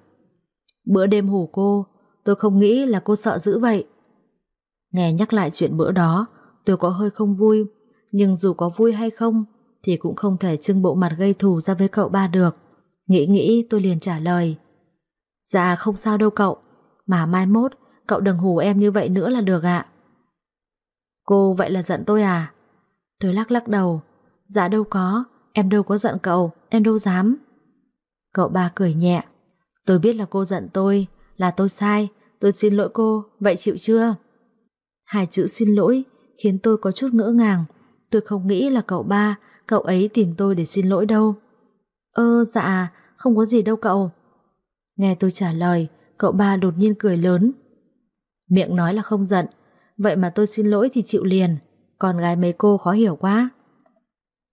Bữa đêm hủ cô, tôi không nghĩ là cô sợ dữ vậy. Nghe nhắc lại chuyện bữa đó, tôi có hơi không vui, nhưng dù có vui hay không thì cũng không thể trưng bộ mặt gây thù ra với cậu ba được. Nghĩ nghĩ tôi liền trả lời. Dạ không sao đâu cậu, mà mai mốt cậu đừng hù em như vậy nữa là được ạ. Cô vậy là giận tôi à? Tôi lắc lắc đầu. Dạ đâu có, em đâu có giận cậu, em đâu dám. Cậu ba cười nhẹ. Tôi biết là cô giận tôi, là tôi sai, tôi xin lỗi cô, vậy chịu chưa? Hai chữ xin lỗi khiến tôi có chút ngỡ ngàng. Tôi không nghĩ là cậu ba, cậu ấy tìm tôi để xin lỗi đâu. Ơ dạ, không có gì đâu cậu. Nghe tôi trả lời, cậu ba đột nhiên cười lớn. Miệng nói là không giận, vậy mà tôi xin lỗi thì chịu liền, con gái mấy cô khó hiểu quá.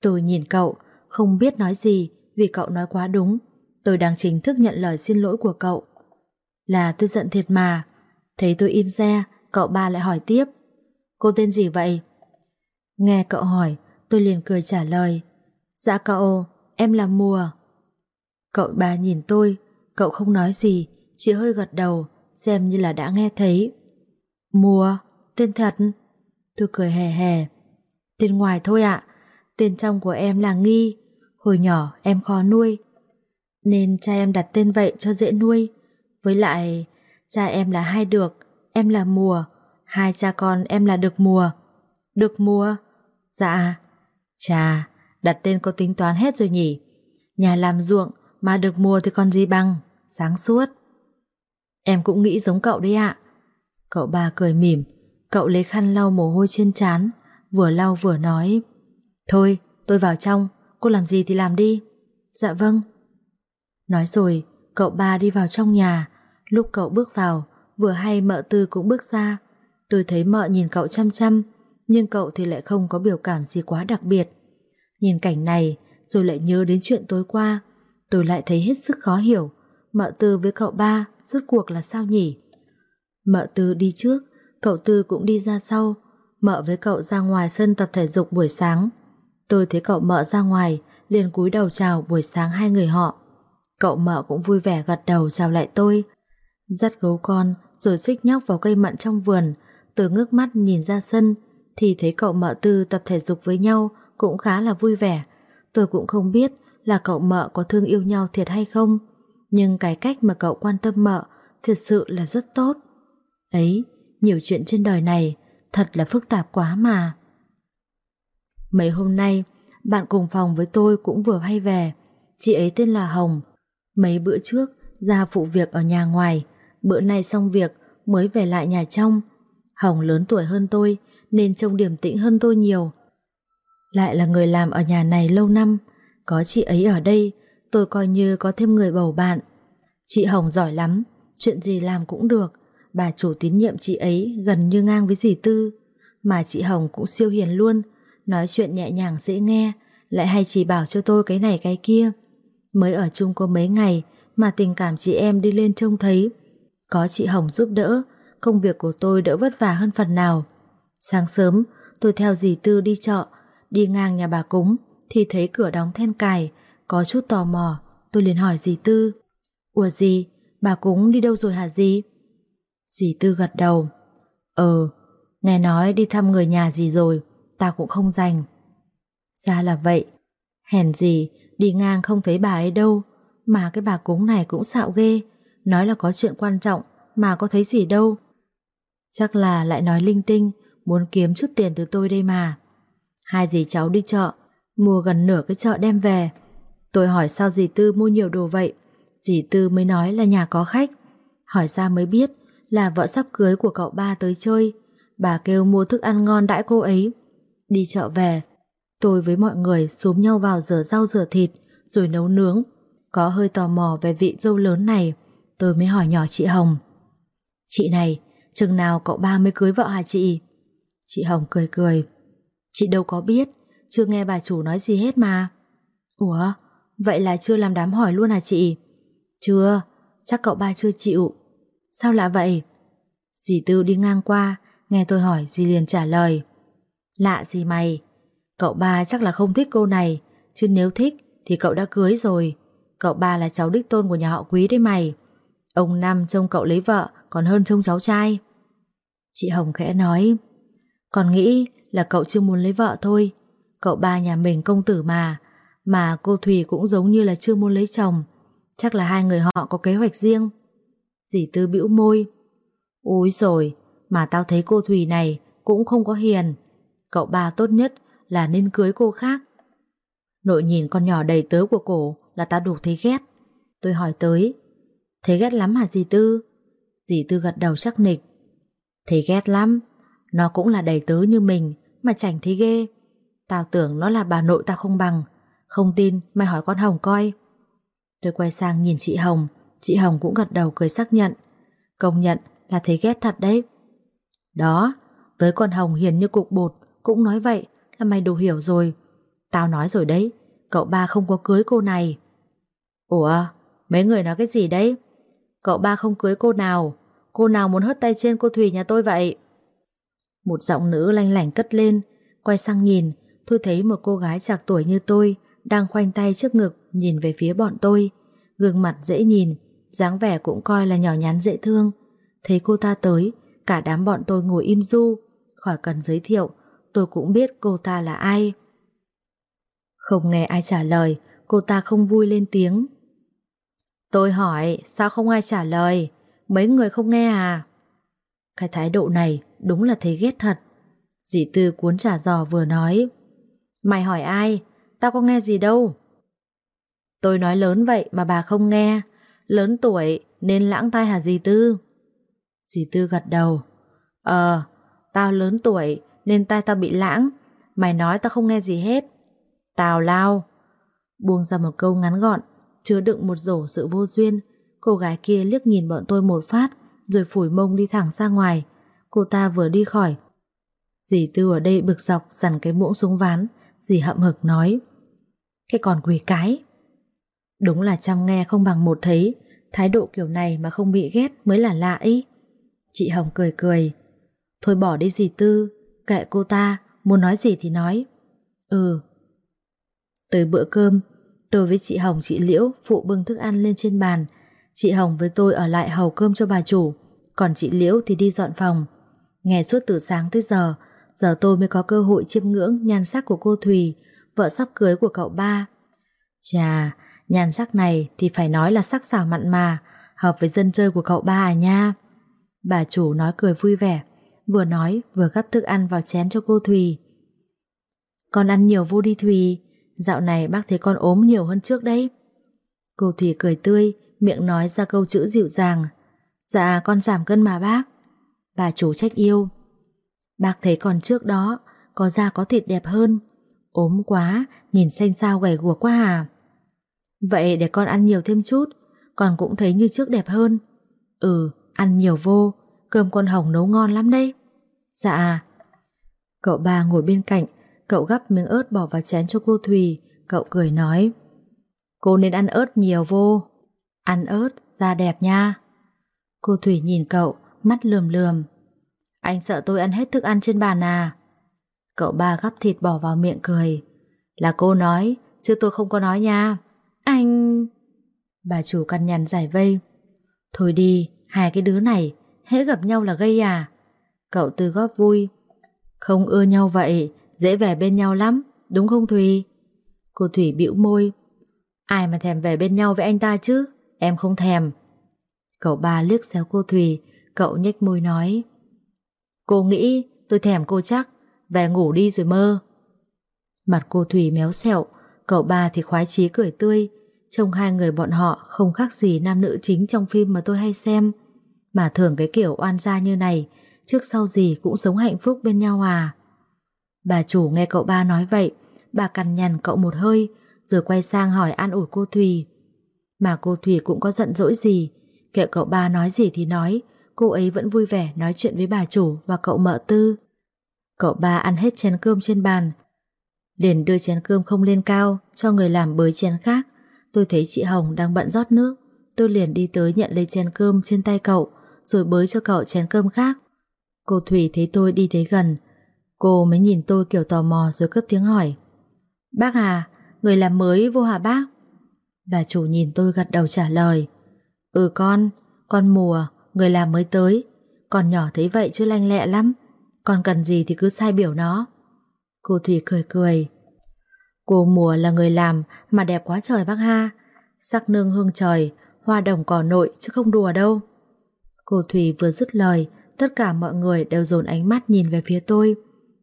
Tôi nhìn cậu, không biết nói gì vì cậu nói quá đúng. Tôi đang chính thức nhận lời xin lỗi của cậu. Là tôi giận thiệt mà. Thấy tôi im re, cậu ba lại hỏi tiếp. Cô tên gì vậy? Nghe cậu hỏi, tôi liền cười trả lời. Dạ cậu, em là Mùa. Cậu ba nhìn tôi, cậu không nói gì, chỉ hơi gật đầu, xem như là đã nghe thấy. Mùa, tên thật. Tôi cười hề hề. Tên ngoài thôi ạ, tên trong của em là Nghi. Hồi nhỏ em khó nuôi, nên cha em đặt tên vậy cho dễ nuôi. Với lại, cha em là hai được, em là Mùa, Hai cha con em là được mùa. Được mùa? Dạ. Chà, đặt tên có tính toán hết rồi nhỉ. Nhà làm ruộng mà được mùa thì còn gì bằng, sáng suốt. Em cũng nghĩ giống cậu đấy ạ. Cậu ba cười mỉm, cậu lấy khăn lau mồ hôi trên trán, vừa lau vừa nói. Thôi, tôi vào trong, cô làm gì thì làm đi. Dạ vâng. Nói rồi, cậu ba đi vào trong nhà, lúc cậu bước vào, vừa hay mợ tư cũng bước ra. Tôi thấy mợ nhìn cậu chăm chăm, nhưng cậu thì lại không có biểu cảm gì quá đặc biệt. Nhìn cảnh này, rồi lại nhớ đến chuyện tối qua, tôi lại thấy hết sức khó hiểu. Mợ tư với cậu ba, rốt cuộc là sao nhỉ? Mợ tư đi trước, cậu tư cũng đi ra sau. Mợ với cậu ra ngoài sân tập thể dục buổi sáng. Tôi thấy cậu mợ ra ngoài, liền cúi đầu chào buổi sáng hai người họ. Cậu mợ cũng vui vẻ gật đầu chào lại tôi. Dắt gấu con, rồi xích nhóc vào cây mận trong vườn. Tôi ngước mắt nhìn ra sân, thì thấy cậu mợ tư tập thể dục với nhau cũng khá là vui vẻ. Tôi cũng không biết là cậu mợ có thương yêu nhau thiệt hay không, nhưng cái cách mà cậu quan tâm mợ thật sự là rất tốt. Ấy, nhiều chuyện trên đời này thật là phức tạp quá mà. Mấy hôm nay, bạn cùng phòng với tôi cũng vừa hay về. Chị ấy tên là Hồng. Mấy bữa trước, ra phụ việc ở nhà ngoài. Bữa nay xong việc, mới về lại nhà trong. Hồng lớn tuổi hơn tôi, nên trông điểm tĩnh hơn tôi nhiều. Lại là người làm ở nhà này lâu năm, có chị ấy ở đây, tôi coi như có thêm người bầu bạn. Chị Hồng giỏi lắm, chuyện gì làm cũng được. Bà chủ tín nhiệm chị ấy gần như ngang với dì Tư. Mà chị Hồng cũng siêu hiền luôn, nói chuyện nhẹ nhàng dễ nghe, lại hay chỉ bảo cho tôi cái này cái kia. Mới ở chung có mấy ngày mà tình cảm chị em đi lên trông thấy. Có chị Hồng giúp đỡ, công việc của tôi đỡ vất vả hơn phần nào. Sáng sớm, tôi theo dì Tư đi chợ, đi ngang nhà bà cúng, thì thấy cửa đóng then cài, có chút tò mò, tôi liền hỏi dì Tư. Ủa gì, bà cúng đi đâu rồi hả dì? Dì Tư gật đầu. Ờ, nghe nói đi thăm người nhà gì rồi, ta cũng không dành. Ra là vậy, hèn gì, đi ngang không thấy bà ấy đâu, mà cái bà cúng này cũng xạo ghê, nói là có chuyện quan trọng, mà có thấy gì đâu. Chắc là lại nói linh tinh, muốn kiếm chút tiền từ tôi đây mà. Hai dì cháu đi chợ, mua gần nửa cái chợ đem về. Tôi hỏi sao dì Tư mua nhiều đồ vậy, dì Tư mới nói là nhà có khách. Hỏi ra mới biết là vợ sắp cưới của cậu ba tới chơi, bà kêu mua thức ăn ngon đãi cô ấy. Đi chợ về, tôi với mọi người xúm nhau vào rửa rau rửa thịt, rồi nấu nướng. Có hơi tò mò về vị dâu lớn này, tôi mới hỏi nhỏ chị Hồng. Chị này, chừng nào cậu ba mới cưới vợ hả chị? Chị Hồng cười cười. Chị đâu có biết, chưa nghe bà chủ nói gì hết mà. Ủa, vậy là chưa làm đám hỏi luôn hả chị? Chưa, chắc cậu ba chưa chịu. Sao lạ vậy? Dì Tư đi ngang qua, nghe tôi hỏi dì liền trả lời. Lạ gì mày? Cậu ba chắc là không thích cô này, chứ nếu thích thì cậu đã cưới rồi. Cậu ba là cháu đích tôn của nhà họ quý đấy mày. Ông Năm trông cậu lấy vợ còn hơn trông cháu trai. Chị Hồng khẽ nói, còn nghĩ là cậu chưa muốn lấy vợ thôi. Cậu ba nhà mình công tử mà, mà cô Thùy cũng giống như là chưa muốn lấy chồng. Chắc là hai người họ có kế hoạch riêng. Dì Tư bĩu môi. Úi rồi, mà tao thấy cô Thùy này cũng không có hiền. Cậu ba tốt nhất là nên cưới cô khác. Nội nhìn con nhỏ đầy tớ của cổ là tao đủ thấy ghét. Tôi hỏi tới, thấy ghét lắm hả dì Tư? Dì Tư gật đầu chắc nịch. Thấy ghét lắm, nó cũng là đầy tớ như mình mà chảnh thấy ghê. Tao tưởng nó là bà nội tao không bằng. Không tin, mày hỏi con Hồng coi. Tôi quay sang nhìn chị Hồng, chị Hồng cũng gật đầu cười xác nhận. Công nhận là thấy ghét thật đấy. Đó, tới con Hồng hiền như cục bột, cũng nói vậy là mày đủ hiểu rồi. Tao nói rồi đấy, cậu ba không có cưới cô này. Ủa, mấy người nói cái gì đấy? Cậu ba không cưới cô nào, cô nào muốn hất tay trên cô Thùy nhà tôi vậy? Một giọng nữ lanh lảnh cất lên, quay sang nhìn, tôi thấy một cô gái chạc tuổi như tôi đang khoanh tay trước ngực nhìn về phía bọn tôi. Gương mặt dễ nhìn, dáng vẻ cũng coi là nhỏ nhắn dễ thương. Thấy cô ta tới, cả đám bọn tôi ngồi im du, khỏi cần giới thiệu, tôi cũng biết cô ta là ai. Không nghe ai trả lời, cô ta không vui lên tiếng. Tôi hỏi, sao không ai trả lời? Mấy người không nghe à? Cái thái độ này đúng là thấy ghét thật. Dì Tư cuốn trả giò vừa nói. Mày hỏi ai? Tao có nghe gì đâu. Tôi nói lớn vậy mà bà không nghe. Lớn tuổi nên lãng tai hả dì Tư? Dì Tư gật đầu. Ờ, tao lớn tuổi nên tai tao bị lãng. Mày nói tao không nghe gì hết. Tào lao. Buông ra một câu ngắn gọn, chứa đựng một rổ sự vô duyên. Cô gái kia liếc nhìn bọn tôi một phát, rồi phủi mông đi thẳng ra ngoài. Cô ta vừa đi khỏi. Dì Tư ở đây bực dọc dằn cái muỗng xuống ván, dì hậm hực nói. Cái còn quỷ cái. Đúng là chăm nghe không bằng một thấy, thái độ kiểu này mà không bị ghét mới là lạ ý. Chị Hồng cười cười. Thôi bỏ đi dì Tư, kệ cô ta, muốn nói gì thì nói. Ừ. Tới bữa cơm, tôi với chị Hồng chị Liễu phụ bưng thức ăn lên trên bàn. Chị Hồng với tôi ở lại hầu cơm cho bà chủ, còn chị Liễu thì đi dọn phòng. Nghe suốt từ sáng tới giờ, giờ tôi mới có cơ hội chiêm ngưỡng nhan sắc của cô Thùy, vợ sắp cưới của cậu ba. Chà, nhan sắc này thì phải nói là sắc sảo mặn mà, hợp với dân chơi của cậu ba à nha. Bà chủ nói cười vui vẻ, vừa nói vừa gắp thức ăn vào chén cho cô Thùy. Con ăn nhiều vô đi Thùy, dạo này bác thấy con ốm nhiều hơn trước đấy. Cô Thùy cười tươi, miệng nói ra câu chữ dịu dàng. Dạ con giảm cân mà bác. Bà chủ trách yêu. Bác thấy còn trước đó, có da có thịt đẹp hơn. Ốm quá, nhìn xanh xao gầy guộc quá à. Vậy để con ăn nhiều thêm chút, con cũng thấy như trước đẹp hơn. Ừ, ăn nhiều vô, cơm con Hồng nấu ngon lắm đây. Dạ. Cậu ba ngồi bên cạnh, cậu gắp miếng ớt bỏ vào chén cho cô Thùy, cậu cười nói. Cô nên ăn ớt nhiều vô. Ăn ớt, da đẹp nha. Cô Thủy nhìn cậu, mắt lườm lườm. Anh sợ tôi ăn hết thức ăn trên bàn à? Cậu ba gắp thịt bỏ vào miệng cười. Là cô nói, chứ tôi không có nói nha. Anh... Bà chủ căn nhằn giải vây. Thôi đi, hai cái đứa này, hễ gặp nhau là gây à? Cậu tư góp vui. Không ưa nhau vậy, dễ về bên nhau lắm, đúng không Thùy? Cô Thủy bĩu môi. Ai mà thèm về bên nhau với anh ta chứ? Em không thèm. Cậu ba liếc xéo cô Thùy, cậu nhếch môi nói. Cô nghĩ tôi thèm cô chắc, về ngủ đi rồi mơ. Mặt cô Thùy méo xẹo, cậu ba thì khoái chí cười tươi, trông hai người bọn họ không khác gì nam nữ chính trong phim mà tôi hay xem. Mà thường cái kiểu oan gia như này, trước sau gì cũng sống hạnh phúc bên nhau à. Bà chủ nghe cậu ba nói vậy, bà cằn nhằn cậu một hơi, rồi quay sang hỏi an ủi cô Thùy. Mà cô Thùy cũng có giận dỗi gì, kệ cậu ba nói gì thì nói, cô ấy vẫn vui vẻ nói chuyện với bà chủ và cậu mợ tư. Cậu ba ăn hết chén cơm trên bàn, liền đưa chén cơm không lên cao cho người làm bới chén khác. Tôi thấy chị Hồng đang bận rót nước, tôi liền đi tới nhận lấy chén cơm trên tay cậu, rồi bới cho cậu chén cơm khác. Cô Thủy thấy tôi đi tới gần, cô mới nhìn tôi kiểu tò mò rồi cất tiếng hỏi. Bác à, người làm mới vô hả bác? Bà chủ nhìn tôi gật đầu trả lời. Ừ con, con mùa, người làm mới tới. Con nhỏ thấy vậy chứ lanh lẹ lắm. Con cần gì thì cứ sai biểu nó. Cô Thủy cười cười. Cô mùa là người làm mà đẹp quá trời bác ha. Sắc nương hương trời, hoa đồng cỏ nội chứ không đùa đâu. Cô Thủy vừa dứt lời, tất cả mọi người đều dồn ánh mắt nhìn về phía tôi.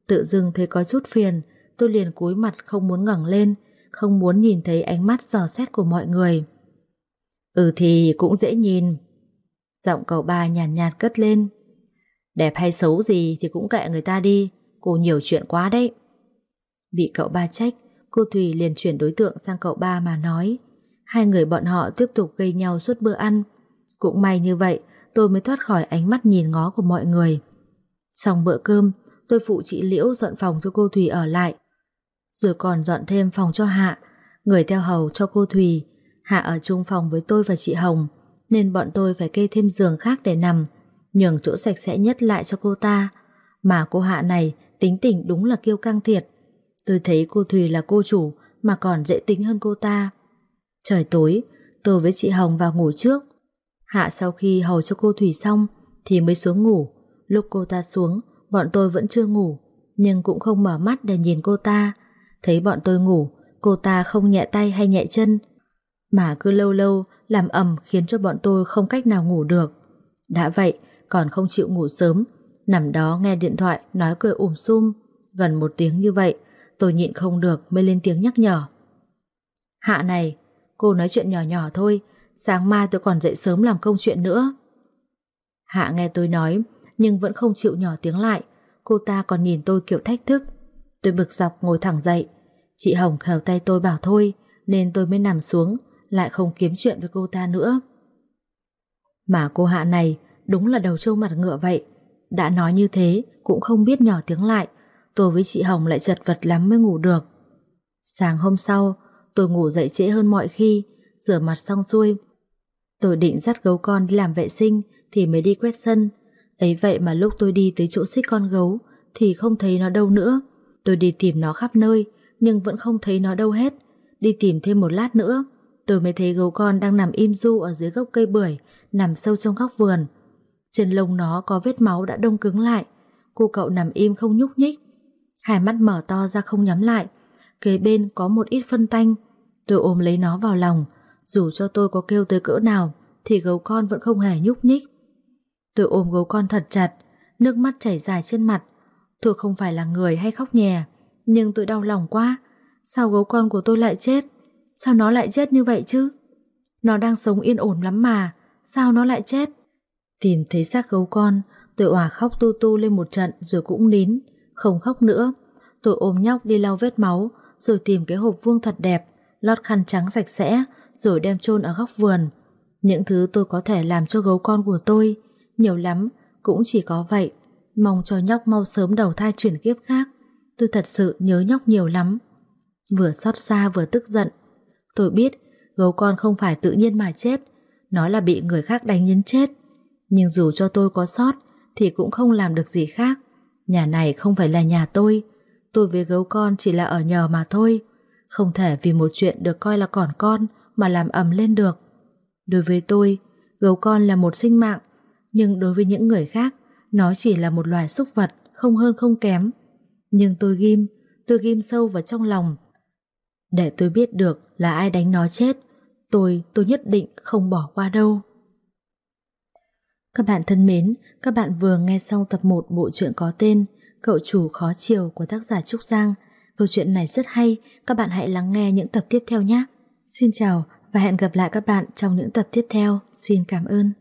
Tự dưng thấy có chút phiền, tôi liền cúi mặt không muốn ngẩng lên, không muốn nhìn thấy ánh mắt dò xét của mọi người. Ừ thì cũng dễ nhìn. Giọng cậu ba nhàn nhạt, nhạt cất lên. Đẹp hay xấu gì thì cũng kệ người ta đi, cô nhiều chuyện quá đấy. Bị cậu ba trách, cô Thùy liền chuyển đối tượng sang cậu ba mà nói. Hai người bọn họ tiếp tục gây nhau suốt bữa ăn. Cũng may như vậy, tôi mới thoát khỏi ánh mắt nhìn ngó của mọi người. Xong bữa cơm, tôi phụ chị Liễu dọn phòng cho cô Thùy ở lại. Rồi còn dọn thêm phòng cho Hạ, người theo hầu cho cô Thùy. Hạ ở chung phòng với tôi và chị Hồng, nên bọn tôi phải kê thêm giường khác để nằm, nhường chỗ sạch sẽ nhất lại cho cô ta. Mà cô Hạ này tính tình đúng là kiêu căng thiệt. Tôi thấy cô Thùy là cô chủ mà còn dễ tính hơn cô ta. Trời tối, tôi với chị Hồng vào ngủ trước. Hạ sau khi hầu cho cô Thủy xong thì mới xuống ngủ. Lúc cô ta xuống, bọn tôi vẫn chưa ngủ, nhưng cũng không mở mắt để nhìn cô ta. Thấy bọn tôi ngủ, cô ta không nhẹ tay hay nhẹ chân, mà cứ lâu lâu làm ầm khiến cho bọn tôi không cách nào ngủ được. Đã vậy, còn không chịu ngủ sớm, nằm đó nghe điện thoại nói cười ủm sum, gần một tiếng như vậy, tôi nhịn không được mới lên tiếng nhắc nhở. Hạ này, cô nói chuyện nhỏ nhỏ thôi, sáng mai tôi còn dậy sớm làm công chuyện nữa. Hạ nghe tôi nói, nhưng vẫn không chịu nhỏ tiếng lại, cô ta còn nhìn tôi kiểu thách thức. Tôi bực dọc ngồi thẳng dậy, chị Hồng khều tay tôi bảo thôi, nên tôi mới nằm xuống, lại không kiếm chuyện với cô ta nữa. Mà cô Hạ này đúng là đầu trâu mặt ngựa vậy, đã nói như thế cũng không biết nhỏ tiếng lại, tôi với chị Hồng lại chật vật lắm mới ngủ được. Sáng hôm sau, tôi ngủ dậy trễ hơn mọi khi, rửa mặt xong xuôi. Tôi định dắt gấu con đi làm vệ sinh thì mới đi quét sân. Ấy vậy mà lúc tôi đi tới chỗ xích con gấu thì không thấy nó đâu nữa. Tôi đi tìm nó khắp nơi nhưng vẫn không thấy nó đâu hết. Đi tìm thêm một lát nữa, tôi mới thấy gấu con đang nằm im du ở dưới gốc cây bưởi, nằm sâu trong góc vườn. Trên lông nó có vết máu đã đông cứng lại. Cô cậu nằm im không nhúc nhích. Hai mắt mở to ra không nhắm lại. Kế bên có một ít phân tanh. Tôi ôm lấy nó vào lòng. Dù cho tôi có kêu tới cỡ nào thì gấu con vẫn không hề nhúc nhích. Tôi ôm gấu con thật chặt, nước mắt chảy dài trên mặt. Tôi không phải là người hay khóc nhè, nhưng tôi đau lòng quá. Sao gấu con của tôi lại chết? Sao nó lại chết như vậy chứ? Nó đang sống yên ổn lắm mà, sao nó lại chết? Tìm thấy xác gấu con, tôi òa khóc tu tu lên một trận rồi cũng nín, không khóc nữa. Tôi ôm nhóc đi lau vết máu, rồi tìm cái hộp vuông thật đẹp, lót khăn trắng sạch sẽ, rồi đem chôn ở góc vườn. Những thứ tôi có thể làm cho gấu con của tôi, nhiều lắm, cũng chỉ có vậy. Mong cho nhóc mau sớm đầu thai chuyển kiếp khác. Tôi thật sự nhớ nhóc nhiều lắm. Vừa xót xa vừa tức giận. Tôi biết gấu con không phải tự nhiên mà chết, nó là bị người khác đánh nhấn chết. Nhưng dù cho tôi có sót thì cũng không làm được gì khác. Nhà này không phải là nhà tôi. Tôi với gấu con chỉ là ở nhờ mà thôi. Không thể vì một chuyện được coi là còn con mà làm ầm lên được. Đối với tôi, gấu con là một sinh mạng, nhưng đối với những người khác, nó chỉ là một loài súc vật, không hơn không kém. Nhưng tôi ghim, tôi ghim sâu vào trong lòng. Để tôi biết được là ai đánh nó chết, tôi, tôi nhất định không bỏ qua đâu. Các bạn thân mến, các bạn vừa nghe xong tập 1 bộ truyện có tên Cậu chủ khó chiều của tác giả Trúc Giang. Câu chuyện này rất hay, các bạn hãy lắng nghe những tập tiếp theo nhé. Xin chào và hẹn gặp lại các bạn trong những tập tiếp theo. Xin cảm ơn.